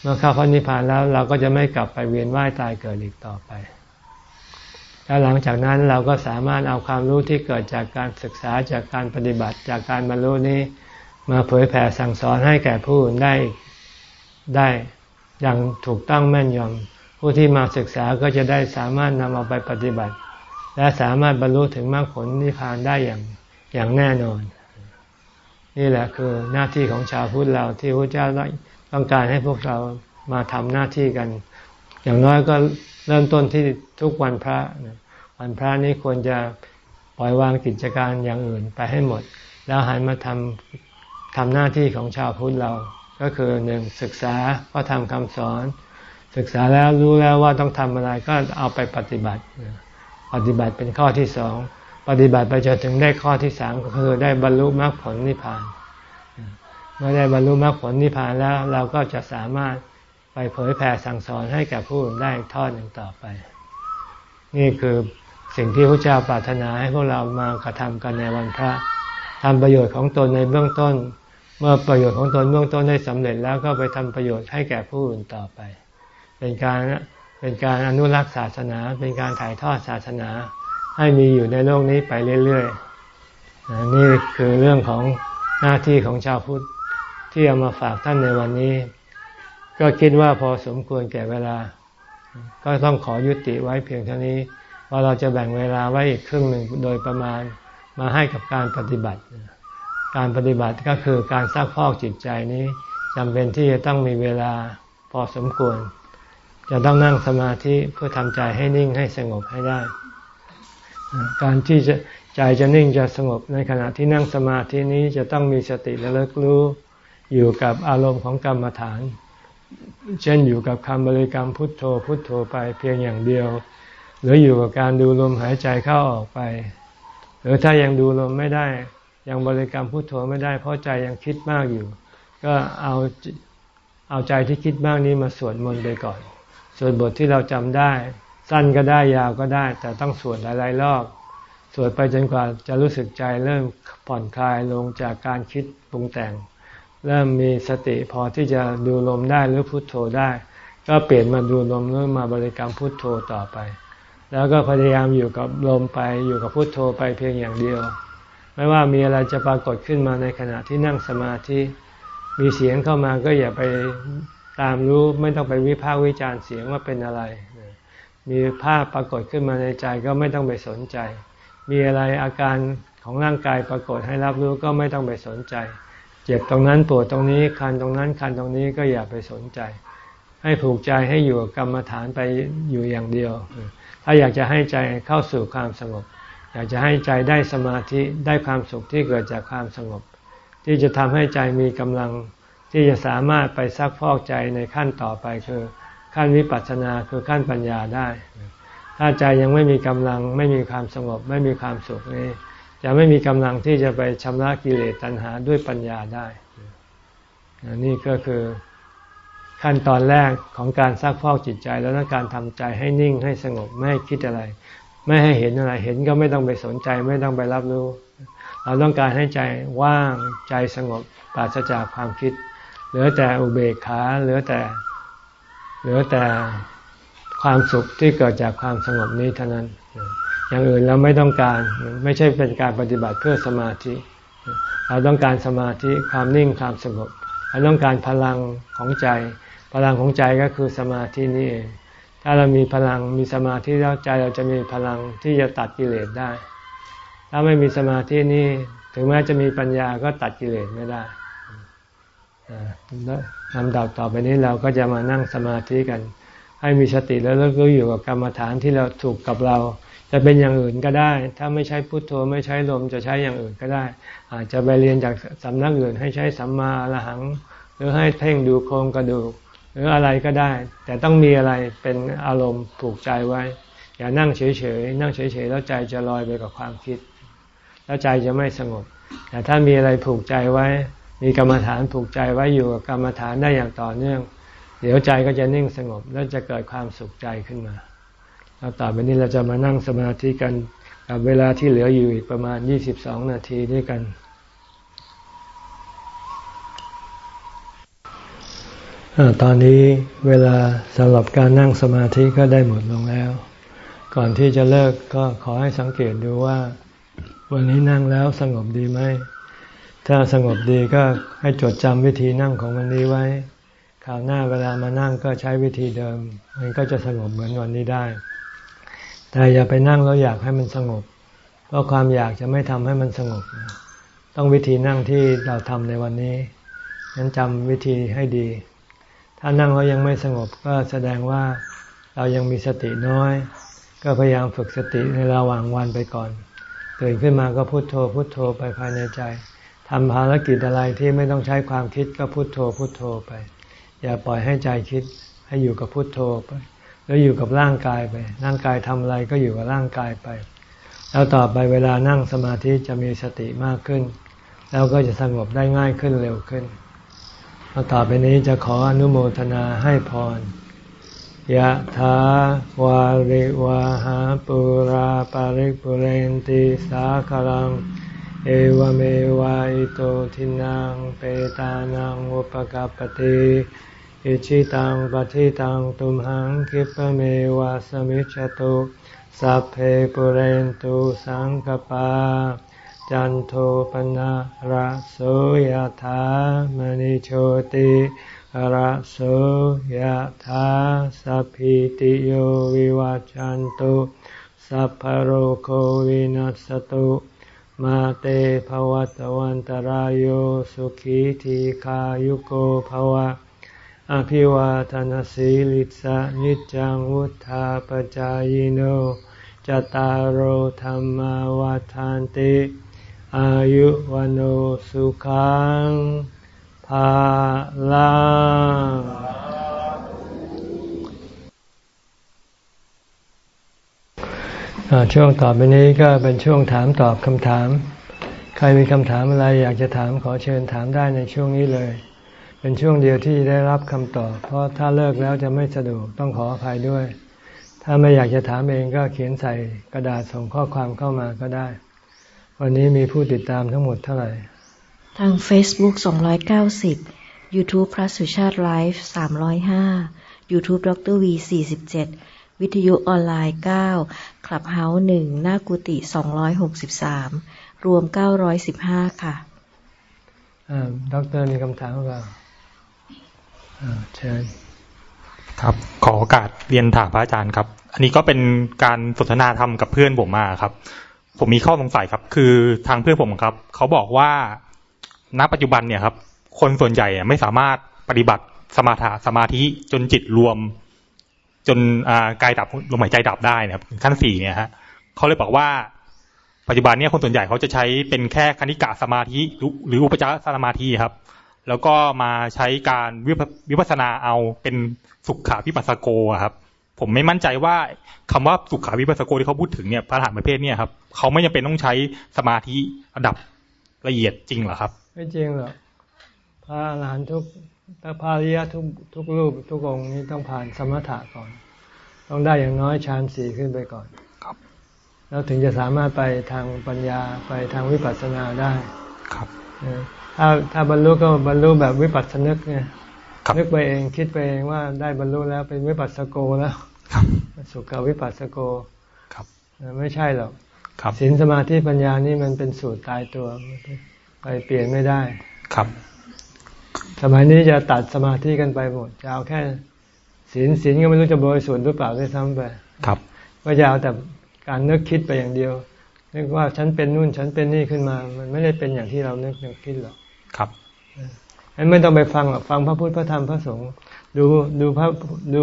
เมื่อเข้าพระนิพพานแล้วเราก็จะไม่กลับไปเวียนว่ายตายเกิดอีกต่อไป แล้วหลังจากนั้นเราก็สามารถเอาความรู้ที่เกิดจากการศึกษาจากการปฏิบัติจากการบรรลุนี้ มาเผยแผ่สั่งสอนให้แก่ผู้อื่นได้ได้อย่างถูกต้องแม่นยำ ผู้ที่มาศึกษาก็จะได้สามารถนำเอาไปปฏิบัติ และสามารถบรรลุถึงมรรคผลนิพพานได้อย่างอย่างแน่นอน นี่แหละคือหน้าที่ของชาวพุทธเราที่พระเจ้าต้องการให้พวกเรามาทำหน้าที่กัน อย่างน้อยก็เริ่มต้นที่ทุกวันพระ วันพระนี้ควรจะปล่อยวางกิจการอย่างอื่นไปให้หมด แล้วหันมาทำทำหน้าที่ของชาวพุทธเรา ก็คือหนึ่งศึกษาพระธรรมคำสอน ศึกษาแล้วรู้แล้วว่าต้องทำอะไรก็เอาไปปฏิบัติ ปฏิบัติเป็นข้อที่สองปฏิบัติไปจนถึงได้ข้อที่สามก็คือได้บรรลุมรรคผลนิพพานเมื่อได้บรรลุมรรคผลนิพพานแล้วเราก็จะสามารถไปเผยแผ่สั่งสอนให้แก่ผู้อื่นได้ทอดหนึ่งต่อไป นี่คือสิ่งที่พระเจ้าปรารถนาให้พวกเรามากระทำกันในวันพระทำประโยชน์ของตนในเบื้องต้น เมื่อประโยชน์ของตนเบื้องต้นได้สำเร็จแล้วก็ไปทำประโยชน์ให้แก่ผู้อื่นต่อไป เป็นการเป็นการอนุรักษ์ศาสนา เป็นการถ่ายทอดศาสนา ให้มีอยู่ในโลกนี้ไปเรื่อยๆนี่คือเรื่องของหน้าที่ของชาวพุทธที่เอามาฝากท่านในวันนี้ ก็คิดว่าพอสมควรแก่เวลา ก็ต้องขอยุติไว้เพียงเท่านี้ว่าเราจะแบ่งเวลาไว้อีกครึ่งหนึ่งโดยประมาณมาให้กับการปฏิบัติ การปฏิบัติก็คือการซักพอกจิตใจนี้จำเป็นที่จะต้องมีเวลาพอสมควร จะต้องนั่งสมาธิเพื่อทำใจให้นิ่งให้สงบให้ได้ การที่จะใจจะนิ่งจะสงบในขณะที่นั่งสมาธินี้จะต้องมีสติและลิกรู้อยู่กับอารมณ์ของกรรมฐาน เช่นอยู่กับคำบริกรรมพุทโธพุทโธไปเพียงอย่างเดียว หรืออยู่กับการดูลมหายใจเข้าออกไป หรือถ้ายังดูลมไม่ได้ ยังบริกรรมพุทโธไม่ได้ เพราะใจยังคิดมากอยู่ ก็เอาเอาใจที่คิดมากนี้มาสวดมนต์ไปก่อน สวดบทที่เราจำได้ สั้นก็ได้ยาวก็ได้ แต่ต้องสวดหลายๆรอบสวดไปจนกว่าจะรู้สึกใจเริ่มผ่อนคลายลงจากการคิดปรุงแต่ง เริ่มมีสติพอที่จะดูลมได้หรือพุโทโธได้ ก็เปลี่ยนมาดูลมหรือมาบริกรรมพุโทโธต่อไป แล้วก็พยายามอยู่กับลมไปอยู่กับพุโทโธไปเพียงอย่างเดียว ไม่ว่ามีอะไรจะปรากฏขึ้นมาในขณะที่นั่งสมาธิมีเสียงเข้ามาก็อย่าไป ตามรู้ไม่ต้องไปวิพากษ์วิจารณ์เสียงว่าเป็นอะไร มีภาพปรากฏขึ้นมาในใจก็ไม่ต้องไปสนใจ มีอะไรอาการของร่างกายปรากฏให้รับรู้ก็ไม่ต้องไปสนใจ เจ็บตรงนั้นปวดตรงนี้คันตรงนั้นคันตรงนี้ก็อย่าไปสนใจ ให้ผูกใจให้อยู่กับกรรมฐานไปอยู่อย่างเดียว ถ้าอยากจะให้ใจเข้าสู่ความสงบ อยากจะให้ใจได้สมาธิได้ความสุขที่เกิดจากความสงบ ที่จะทำให้ใจมีกำลัง ที่จะสามารถไปซักพอกใจในขั้นต่อไปคือ ขั้นวิปัสสนาคือขั้นปัญญาได้ ถ้าใจยังไม่มีกำลังไม่มีความสงบ ไม่มีความสุขนี้จะไม่มีกำลังที่จะไปชำระกิเลสตัณหาด้วยปัญญาได้นี่ก็คือขั้นตอนแรกของการซักพอกจิตใจแล้วการทำใจให้นิ่งให้สงบไม่ให้คิดอะไร ไม่ให้เห็นอะไร เห็นก็ไม่ต้องไปสนใจไม่ต้องไปรับรู้ เราต้องการให้ใจว่างใจสงบปราศจากความคิด เหลือแต่อุเบกขาเหลือแต่เหลือแต่ความสุขที่เกิดจากความสงบนี้เท่านั้น อย่างอื่นเราไม่ต้องการไม่ใช่เป็นการปฏิบัติเพื่อสมาธิ เราต้องการสมาธิความนิ่งความสงบเราต้องการพลังของใจ พลังของใจก็คือสมาธินี่เองถ้าเรามีพลังมีสมาธิแล้วใจเราจะมีพลังที่จะตัดกิเลสได้ ถ้าไม่มีสมาธินี่ถึงแม้จะมีปัญญาก็ตัดกิเลสไม่ได้ ลำดับต่อไปนี้เราก็จะมานั่งสมาธิกัน ให้มีสติแล้วก็อยู่กับกรรมฐานที่เราถูกกับเรา จะเป็นอย่างอื่นก็ได้ ถ้าไม่ใช้พุทโธไม่ใช้ลมจะใช้อย่างอื่นก็ได้ อาจจะไปเรียนจากสำนักอื่นให้ใช้สัมมาอรหัง หรือให้เพ่งดูโครงกระดูก หรืออะไรก็ได้ แต่ต้องมีอะไรเป็นอารมณ์ผูกใจไว้ อย่านั่งเฉยๆนั่งเฉยๆแล้วใจจะลอยไปกับความคิด แล้วใจจะไม่สงบแต่ถ้ามีอะไรผูกใจไว้ มีกรรมฐานผูกใจไว้อยู่กับกรรมฐานได้อย่างต่อเนื่อง เดี๋ยวใจก็จะนิ่งสงบ แล้วจะเกิดความสุขใจขึ้นมาแล้วต่อไปนี้เราจะมานั่งสมาธิกันกับเวลาที่เหลืออยู่อีกประมาณ 22 นาทีด้วยกัน ตอนนี้เวลาสำหรับการนั่งสมาธิก็ได้หมดลงแล้ว ก่อนที่จะเลิกก็ขอให้สังเกตดูว่า วันนี้นั่งแล้วสงบดีไหม ถ้าสงบดีก็ให้จดจำวิธีนั่งของวันนี้ไว้คราวหน้าเวลามานั่งก็ใช้วิธีเดิม มันก็จะสงบเหมือนวันนี้ได้ แต่อย่าไปนั่งแล้วอยากให้มันสงบ เพราะความอยากจะไม่ทำให้มันสงบ ต้องวิธีนั่งที่เราทำในวันนี้นั้นจำวิธีให้ดี ถ้านั่งแล้วยังไม่สงบก็แสดงว่าเรายังมีสติน้อย ก็พยายามฝึกสติในระหว่างวันไปก่อนตื่นขึ้นมาก็พุโทโธพุโทโธไปภายในใจ ทำภารกิจอะไรที่ไม่ต้องใช้ความคิดก็พุโทโธพุโทโธไป อย่าปล่อยให้ใจคิดให้อยู่กับพุโทโธไปแล้วอยู่กับร่างกายไป ร่างกายทำอะไรก็อยู่กับร่างกายไป แล้วต่อไปเวลานั่งสมาธิจะมีสติมากขึ้น แล้วก็จะสงบได้ง่ายขึ้นเร็วขึ้นต่อไปนี้จะขออนุโมทนาให้พรยะถาวาริวาหาปุราปาริปุเรนติสาคลัง เอวเมวะอิโตทินังเปตานังอุปกาปติอิชิตังปฏิตังตุมหังคิปเมวะสมิจฉตุสัพเพปุเรนตุสังกปา จันโทปนะระโสยธามณิโชติระโสยธาสัพพิติโยวิวัจจันตุสัพพโรโควินัสตุ มาเตภวัตวันตารโยสุขีทีขายุโกภวะ อภิวาทนสีลิสะนิจังวุธาปจายโนจตารโหธรรมวาทานติอายุวันโอสุขังภาลัง ช่วงต่อไปนี้ก็เป็นช่วงถามตอบคำถาม ใครมีคำถามอะไรอยากจะถามขอเชิญถามได้ในช่วงนี้เลย เป็นช่วงเดียวที่ได้รับคำตอบ เพราะถ้าเลิกแล้วจะไม่สะดวกต้องขออภัยด้วย ถ้าไม่อยากจะถามเองก็เขียนใส่กระดาษส่งข้อความเข้ามาก็ได้ วันนี้มีผู้ติดตามทั้งหมดเท่าไหร่ ทาง Facebook 290 YouTube พระสุชาติไลฟ์305 YouTube ดร V 47 วิทยุออนไลน์ 9 คลับเฮาส์1หน้ากุฏิ263 รวม 915 ค่ะดรมีคำถามหรือเปล่าเชิญครับขอโอกาสเรียนถามพระอาจารย์ครับ อันนี้ก็เป็นการสนทนาธรรมกับเพื่อนผมมาครับ ผมมีข้อสงสัยครับ คือทางเพื่อนผมครับเขาบอกว่าณปัจจุบันเนี่ยครับ คนส่วนใหญ่ไม่สามารถปฏิบัติสมาธิสมาธิจนจิตรวม จนกายดับลมหายใจดับได้นะครับขั้นสี่เนี่ยฮะเขาเลยบอกว่า ปัจจุบันเนี่ยคนส่วนใหญ่เขาจะใช้เป็นแค่คณิกะสมาธิหรืออุปจารสมาธิครับ แล้วก็มาใช้การวิปัสสนาเอาเป็นสุขาวิปัสสโกครับ ผมไม่มั่นใจว่าคำว่าสุขาวิปัสสโกที่เขาพูดถึงเนี่ยพระฐานประเภทเนี่ยครับเขาไม่จำเป็นต้องใช้สมาธิระดับละเอียดจริงเหรอครับ ไม่จริงหรอกพระอรหันต์ทุก พระพาริยะทุกทุกรูปทุกองค์นี้ต้องผ่านสมถะก่อน ต้องได้อย่างน้อยฌานสี่ขึ้นไปก่อนครับแล้วถึงจะสามารถไปทางปัญญาไปทางวิปัสสนาได้ครับถ้าถ้าบรรลุก็บรรลุแบบวิปัสสนึกไงนึกไปเองคิดไปเองว่าได้บรรลุแล้วเป็นวิปัสสโกแล้วสุขวิปัสสโกครับไม่ใช่หรอกครับศีลสมาธิปัญญานี่มันเป็นสูตรตายตัว ไปเปลี่ยนไม่ได้ครับ สมัยนี้จะตัดสมาธิกันไปหมด จะเอาแค่ศีลศีลก็ไม่รู้จะบริสุทธิ์หรือเปล่าด้วยซ้ำไป ครับ ก็จะเอาแต่การนึกคิดไปอย่างเดียว นึกว่าฉันเป็นนู่นฉันเป็นนี่ขึ้นมา มันไม่ได้เป็นอย่างที่เรานึกนึกคิดหรอก ครับอันไม่ต้องไปฟังหรอกฟังพระพุทธพระธรรมพระสงฆ์ดูดูพระดู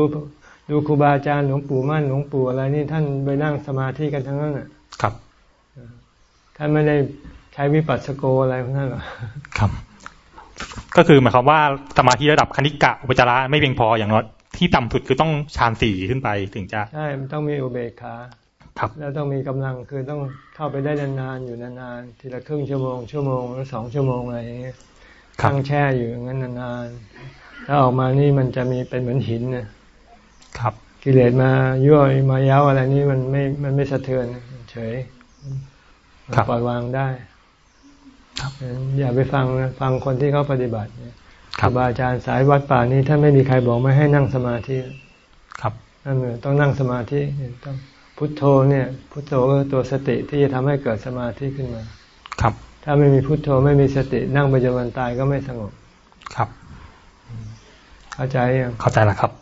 ดูครูบาอาจารย์หลวงปู่มั่นหลวงปู่อะไรนี่ท่านไปนั่งสมาธิกันทั้งนั้นอะ ครับท่านไม่ได้ใช้วิปัสสโกอะไรพวกนั้นหรอครับ ก็คือหมายความว่าสมาธิระดับคณิกะอุปจาระไม่เพียงพออย่างน้อยที่ต่ำสุดคือต้องฌานสี่ขึ้นไปถึงจะใช่มันต้องมีอุเบกขาครับแล้วต้องมีกำลังคือต้องเข้าไปได้นานๆอยู่นานๆทีละครึ่งชั่วโมงชั่วโมงหรือสองชั่วโมงอะไรอย่างเงี้ยตั้งแช่อยู่อย่างนั้นนานๆถ้าออกมานี่มันจะมีเป็นเหมือนหินนะครับกิเลสมายั่วมาเย้าอะไรนี่มันไม่มันไม่สะเทือนเฉยปล่อยวางได้ อย่าไปฟังฟังคนที่เขาปฏิบัติครูบาอาจารย์สายวัดป่านี้ท่านไม่มีใครบอกไม่ให้นั่งสมาธิครับนั่นเองต้องนั่งสมาธิต้องพุทโธเนี่ย พุทโธก็ตัวสติที่จะทำให้เกิดสมาธิขึ้นมา ครับ ถ้าไม่มีพุทโธไม่มีสตินั่งไปจนวันตายก็ไม่สงบครับ เข้าใจยังเข้าใจแล้วครับ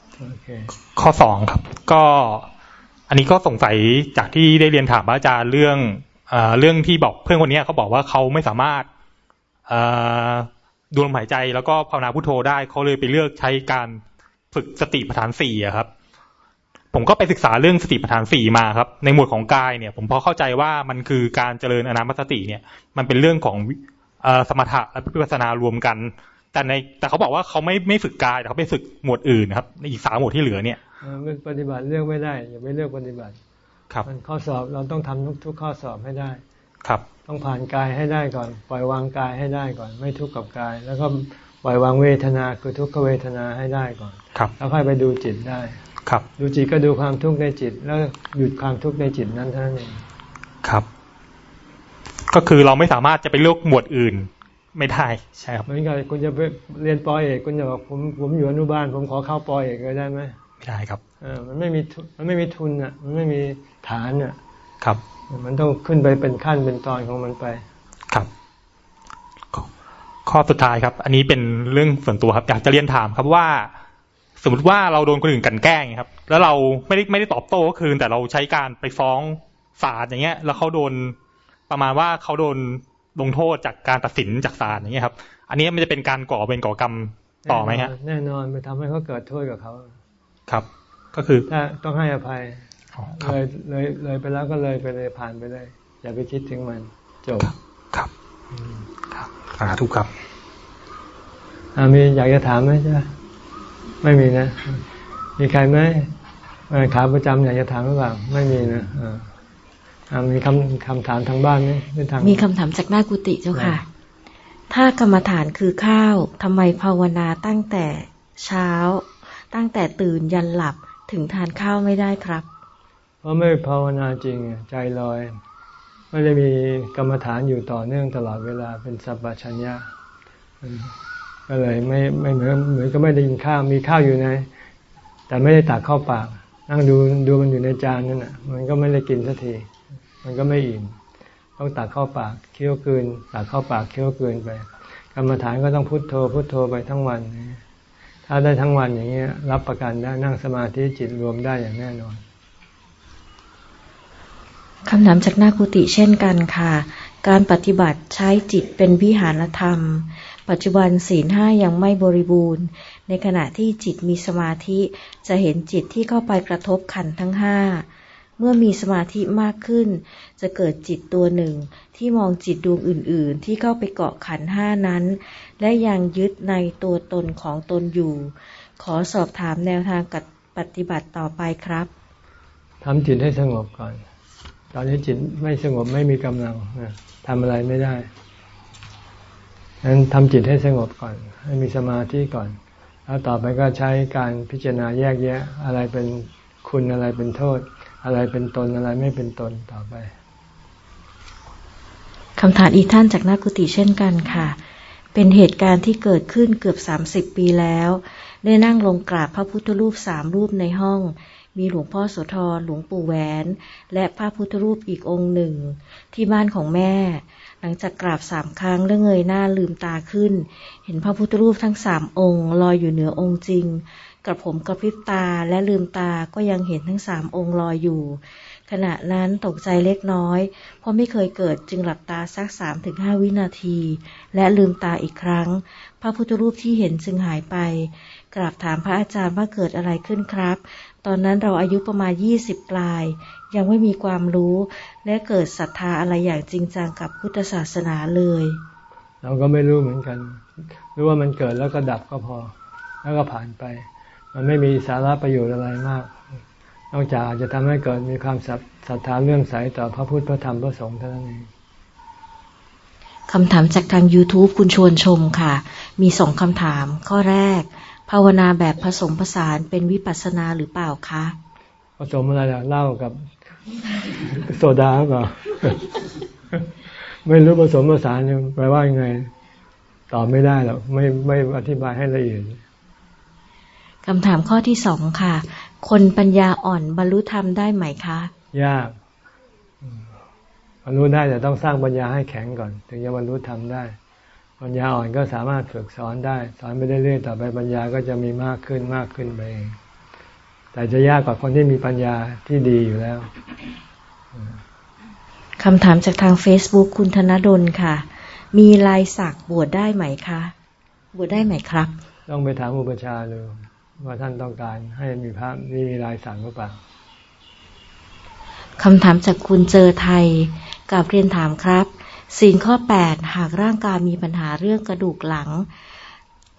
เคข้อสองครับ ก็ อันนี้ก็สงสัยจากที่ได้เรียนถามอาจารย์เรื่อง เรื่องที่บอกเพื่อนคนนี้เขาบอกว่าเขาไม่สามารถดูลมหายใจแล้วก็ภาวนาพุโทโธได้เขาเลยไปเลือกใช้การฝึกสติปัฏฐานสี่ครับ ผมก็ไปศึกษาเรื่องสติปัฏฐานสี่มาครับ ในหมวดของกายเนี่ย ผมพอเข้าใจว่ามันคือการเจริญอนามัสติเนี่ย มันเป็นเรื่องของสมถะและพิปัสนารวมกัน แต่ในแต่เขาบอกว่าเขาไม่ไม่ฝึกกายแต่เขาไปฝึกหมวดอื่นครับในอีกสามหมวดที่เหลือเนี่ยปฏิบัติเลือกไม่ได้อย่าไปเลือกปฏิบัติ ครับข้อสอบเราต้องทำทุกทุกข้อสอบให้ได้ ครับ ต้องผ่านกายให้ได้ก่อน ปล่อยวางกายให้ได้ก่อน ไม่ทุกข์กับกาย แล้วก็ปล่อยวางเวทนาคือทุกขเวทนาให้ได้ก่อน ครับ แล้วค่อยไปดูจิตได้ ครับ ดูจิตก็ดูความทุกข์ในจิต แล้วหยุดความทุกข์ในจิตนั้นเท่านั้นเองครับ ก็คือเราไม่สามารถจะไปเลือกหมวดอื่นไม่ได้ใช่ครับเหมือนกันคุณจะไปเรียนปอเอกคุณจะบอกผมผมอยู่อนุบาล ผมขอเข้าปอเอกได้ไหมไม่ได้ครับเออ มันไม่มีมันไม่มีทุนอะ มันไม่มีฐานอะ ครับ มันต้องขึ้นไปเป็นขั้นเป็นตอนของมันไป ครับ ข้อสุดท้ายครับ อันนี้เป็นเรื่องส่วนตัวครับ อยากจะเรียนถามครับว่า สมมติว่าเราโดนคนอื่นกันแกล้งครับ แล้วเราไม่ได้ไม่ได้ตอบโต้ก็คือแต่เราใช้การไปฟ้องศาลอย่างเงี้ย แล้วเขาโดนประมาณว่าเขาโดนลงโทษจากการตัดสินจากศาลอย่างเงี้ยครับ อันนี้มันจะเป็นการก่อเป็นก่อกรรมต่อไหมฮะ แน่นอนไปทำให้เขาเกิดโทษกับเขา ครับ ก็คือถ้าต้องให้อภัยเลยเลยเลยไปแล้วก็เลยไปเลยผ่านไปเลย อย่าไปคิดถึงมันจบครับครับสาธุครับอามีอยากจะถามไหมจ๊ะไม่มีนะ มีใครไหมขาประจำอยากจะถามหรือเปล่าไม่มีนะอ่ามีคำคำถามทางบ้านไหมทางมีคำถามจากหน้ากุฏิเจ้าค่ะ ถ้ากรรมฐานคือข้าวทำไมภาวนาตั้งแต่เช้า ตั้งแต่ตื่นยันหลับ ถึงทานข้าวไม่ได้ครับ เพราะไม่ภาวนาจริงใจลอย ไม่ได้มีกรรมฐานอยู่ต่อเนื่องตลอดเวลาเป็นสัพพัญญะก็เลยไม่ไม่เหมือนเหมือนก็ไม่ได้กินข้าวมีข้าวอยู่ใน แต่ไม่ได้ตักเข้าปาก นั่งดูดูมันอยู่ในจานนั่นอะ มันก็ไม่ได้กินสักทีมันก็ไม่อิ่มต้องตักเข้าปากเคี้ยวกืนตักเข้าปากเคี้ยวกืนไป กรรมฐานก็ต้องพุโทโธพุโทโธไปทั้งวัน ถ้าได้ทั้งวันอย่างเงี้ย รับประกันได้นั่งสมาธิจิตรวมได้อย่างแน่นอนคำถามจากหน้ากุฏิเช่นกันค่ะ การปฏิบัติใช้จิตเป็นวิหารธรรม ปัจจุบันศีลห้ายังไม่บริบูรณ์ ในขณะที่จิตมีสมาธิจะเห็นจิตที่เข้าไปกระทบขันทั้งห้าเมื่อมีสมาธิมากขึ้น จะเกิดจิตตัวหนึ่งที่มองจิตดวงอื่น ๆ ที่เข้าไปเกาะขันห้านั้น และยังยึดในตัวตนของตนอยู่ ขอสอบถามแนวทางปฏิบัติต่อไปครับทำจิตให้สงบก่อน ตอนนี้จิตไม่สงบไม่มีกำลังทำอะไรไม่ได้ฉะนั้นทำจิตให้สงบก่อน ให้มีสมาธิก่อน แล้วต่อไปก็ใช้การพิจารณาแยกแยะ อะไรเป็นคุณอะไรเป็นโทษ อะไรเป็นตนอะไรไม่เป็นตนต่อไปคำถามอีกท่านจากนักกุฏิเช่นกันค่ะ เป็นเหตุการณ์ที่เกิดขึ้นเกือบสามสิบปีแล้ว ได้นั่งลงกราบพระพุทธรูปสามรูปในห้อง มีหลวงพ่อโสธร หลวงปู่แหวน และพระพุทธรูปอีกองค์หนึ่ง ที่บ้านของแม่ หลังจากกราบสามครั้งแล้วเงยหน้าลืมตาขึ้น เห็นพระพุทธรูปทั้งสามองค์ ลอยอยู่เหนือองค์จริง กระผมกระพริบตาและลืมตาก็ยังเห็นทั้งสามองค์ลอยอยู่ ขณะนั้นตกใจเล็กน้อย เพราะไม่เคยเกิดจึงหลับตาสักสามถึงห้าวินาที และลืมตาอีกครั้ง พระพุทธรูปที่เห็นจึงหายไป กราบถามพระอาจารย์ว่าเกิดอะไรขึ้นครับ ตอนนั้นเราอายุประมาณยี่สิบปลาย ยังไม่มีความรู้ และเกิดศรัทธาอะไรอย่างจริงจังกับพุทธศาสนาเลย เราก็ไม่รู้เหมือนกันรู้ว่ามันเกิดแล้วก็ดับก็พอ แล้วก็ผ่านไป มันไม่มีสาระประโยชน์อะไรมาก นอกจากอาจจะทำให้เกิดมีความศรัทธาเรื่องใสต่อพระพุทธพระธรรมพระสงฆ์เท่านั้นเองคำถามจากทาง YouTube คุณชวนชมค่ะ มีสองคำถาม ข้อแรก ภาวนาแบบผสมผสานเป็นวิปัสสนาหรือเปล่าคะ ผสมอะไรเล่ากับโซดาหรือเปล่าไม่รู้ผสมผสานแปลว่ายังไงตอบไม่ได้หรอกไม่ไม่อธิบายให้ละเอียดคำถามข้อที่สองค่ะ คนปัญญาอ่อนบรรลุธรรมได้ไหมคะ ยากบรรลุได้แต่ต้องสร้างปัญญาให้แข็งก่อน ถึงจะบรรลุธรรมได้ ปัญญาอ่อนก็สามารถฝึกสอนได้ สอนไปเรื่อยๆต่อไปปัญญาก็จะมีมากขึ้นมากขึ้นไปเองแต่จะยากกว่าคนที่มีปัญญาที่ดีอยู่แล้วคำถามจากทาง Facebook คุณธนดลค่ะ มีลายสักบวชได้ไหมคะ บวชได้ไหมครับ ต้องไปถามอุปชาดู ว่าท่านต้องการให้มีพระนี่มีลายสักหรือเปล่าคำถามจากคุณเจอไทยกับเรียนถามครับศีลข้อแปดหากร่างกายมีปัญหาเรื่องกระดูกหลัง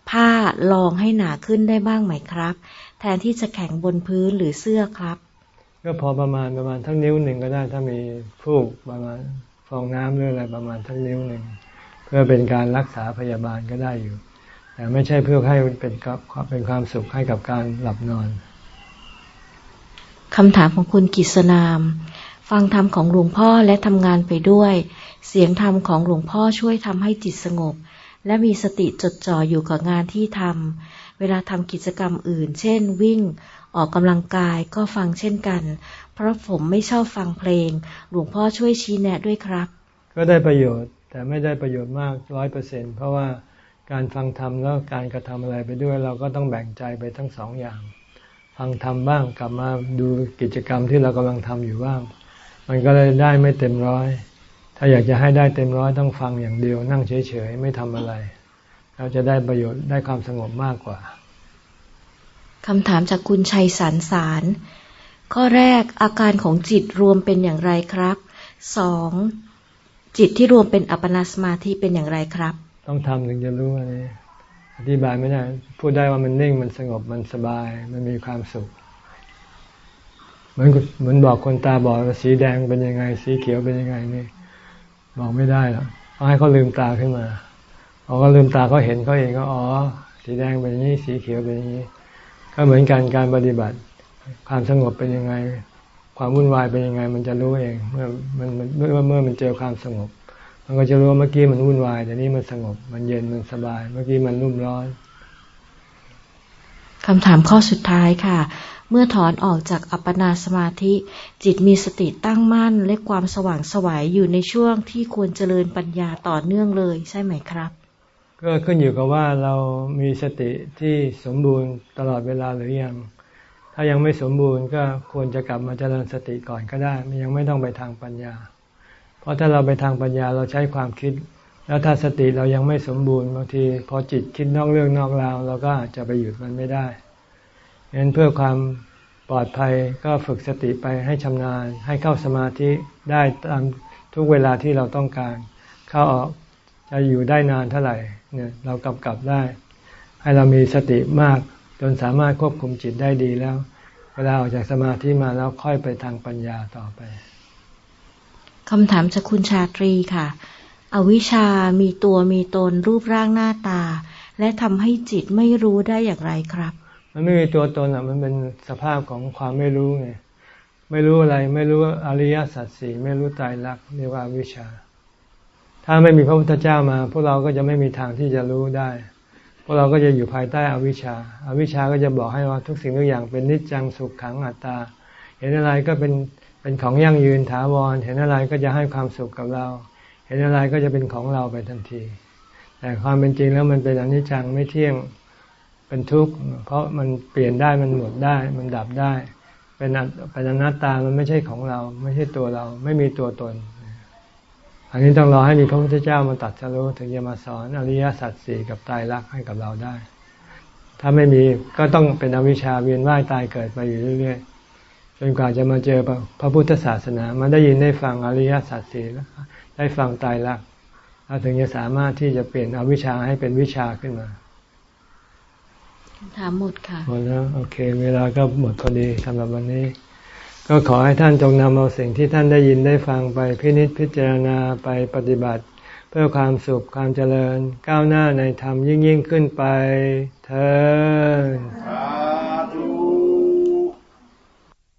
ผ้าลองให้หนาขึ้นได้บ้างไหมครับ แทนที่จะแข็งบนพื้นหรือเสื้อครับ ก็พอประมาณประมาณทั้งนิ้วหนึ่งก็ได้ถ้ามีฟูกประมาณฟองน้ำหรืออะไรประมาณทั้งนิ้วหนึ่งเพื่อเป็นการรักษาพยาบาลก็ได้อยู่ แต่ไม่ใช่เพื่อให้เป็นความเป็นความสุขให้กับการหลับนอนคำถามของคุณกิษนาม ฟังธรรมของหลวงพ่อและทำงานไปด้วย เสียงธรรมของหลวงพ่อช่วยทำให้จิตสงบ และมีสติจดจ่ออยู่กับงานที่ทำเวลาทำกิจกรรมอื่น เช่น วิ่ง ออกกำลังกายก็ฟังเช่นกัน เพราะผมไม่ชอบฟังเพลง หลวงพ่อช่วยชี้แนะด้วยครับ ก็ได้ประโยชน์แต่ไม่ได้ประโยชน์มากร้อยเปอร์เซ็นเพราะว่า การฟังธรรมแล้วการกระทำอะไรไปด้วย เราก็ต้องแบ่งใจไปทั้งสองอย่าง ฟังธรรมบ้างกลับมาดูกิจกรรมที่เรากำลังทำอยู่บ้าง มันก็เลยได้ไม่เต็มร้อย ถ้าอยากจะให้ได้เต็มร้อยต้องฟังอย่างเดียว นั่งเฉยๆไม่ทำอะไร เราจะได้ประโยชน์ได้ความสงบมากกว่าคำถามจากคุณชัยสารสารข้อแรกอาการของจิตรวมเป็นอย่างไรครับสองจิตที่รวมเป็นอัปปนาสมาธิเป็นอย่างไรครับ ต้องทำถึงจะรู้อันนี้อธิบายไม่ได้ พูดได้ว่ามันนิ่งมันสงบมันสบาย มันมีความสุข เหมือนเหมือนบอกคนตาบอดสีแดงเป็นยังไง สีเขียวเป็นยังไงนี่บอกไม่ได้หรอกต้องให้เขาลืมตาขึ้นมาเขาก็ลืมตาเขาเห็นเขาเองก็อ๋อ สีแดงเป็นอย่างนี้ สีเขียวเป็นอย่างนี้ ก็เหมือนกันการปฏิบัติ ความสงบเป็นยังไง ความวุ่นวายเป็นยังไง มันจะรู้เอง เมื่อมันเมื่อเมื่อมันเจอความสงบ มันก็จะรู้ว่าเมื่อกี้มันวุ่นวายแต่นี้มันสงบ มันเย็นมันสบาย เมื่อกี้มันรุ่มร้อนคำถามข้อสุดท้ายค่ะ เมื่อถอนออกจากอัปปนาสมาธิ จิตมีสติตั้งมั่นและความสว่างสวัยอยู่ในช่วงที่ควรเจริญปัญญาต่อเนื่องเลยใช่ไหมครับ ก็ขึ้นอยู่กับว่าเรามีสติที่สมบูรณ์ตลอดเวลาหรือยัง ถ้ายังไม่สมบูรณ์ก็ควรจะกลับมาเจริญสติก่อนก็ได้ยังไม่ต้องไปทางปัญญา เพราะถ้าเราไปทางปัญญาเราใช้ความคิด แล้วถ้าสติเรายังไม่สมบูรณ์บางที พอจิตคิดนอกเรื่องนอกราวเราก็อาจจะไปหยุดมันไม่ได้ฉะนั้นเพื่อความปลอดภัยก็ฝึกสติไปให้ชำนาญ ให้เข้าสมาธิได้ตามทุกเวลาที่เราต้องการ เข้าออกจะอยู่ได้นานเท่าไหร่เนี่ยเรากำกับได้ ให้เรามีสติมากจนสามารถควบคุมจิตได้ดีแล้ว เวลาออกจากสมาธิมาแล้วค่อยไปทางปัญญาต่อไป คำถามจากคุณชาตรีค่ะ อวิชามีตัวมีตนรูปร่างหน้าตา และทำให้จิตไม่รู้ได้อย่างไรครับ มันไม่มีตัวตนอะมันเป็นสภาพของความไม่รู้ไงไม่รู้อะไร ไม่รู้อริยสัจสี่ไม่รู้ตายรักเรียกว่าวิชา ถ้าไม่มีพระพุทธเจ้ามา พวกเราก็จะไม่มีทางที่จะรู้ได้ พวกเราก็จะอยู่ภายใต้อวิชชาอาวิชชาก็จะบอกให้ว่าทุกสิ่งทุกอย่างเป็นนิจจังสุขขังอัตตา เห็นอะไรก็เป็น เป็นของยั่งยืนถาวร เห็นอะไรก็จะให้ความสุขกับเรา เห็นอะไรก็จะเป็นของเราไปทันที แต่ความเป็นจริงแล้วมันเป็นอนิจจังไม่เที่ยงเป็นทุกข์เพราะมันเปลี่ยนได้มันหมดได้ มันดับได้ เป็นเป็นอนัตตามันไม่ใช่ของเรา ไม่ใช่ตัวเรา ไม่มีตัวตน อันนี้ต้องรอให้มีพระพุทธเจ้ามาตัดสรู้ถึงจะมาสอนอริยสัจสี่กับตายรักให้กับเราได้ ถ้าไม่มีก็ต้องเป็นอวิชชาเวียนว่ายตายเกิดไปอยู่เรื่อยๆ จนกว่าจะมาเจอพระพุทธศาสนา มาได้ยินได้ฟังอริยสัจสี่ได้ฟังตายรักเราถึงจะสามารถที่จะเปลี่ยนอวิชชาให้เป็นวิชาขึ้นมาถามหมดค่ะหมดแล้วโอเค เวลาก็หมดพอดีสำหรับวันนี้ ก็ขอให้ท่านจงนำเอาสิ่งที่ท่านได้ยินได้ฟังไปพินิจพิจารณาไปปฏิบัติ เพื่อความสุขความเจริญ ก้าวหน้าในธรรมยิ่งยิ่งขึ้นไปเธอ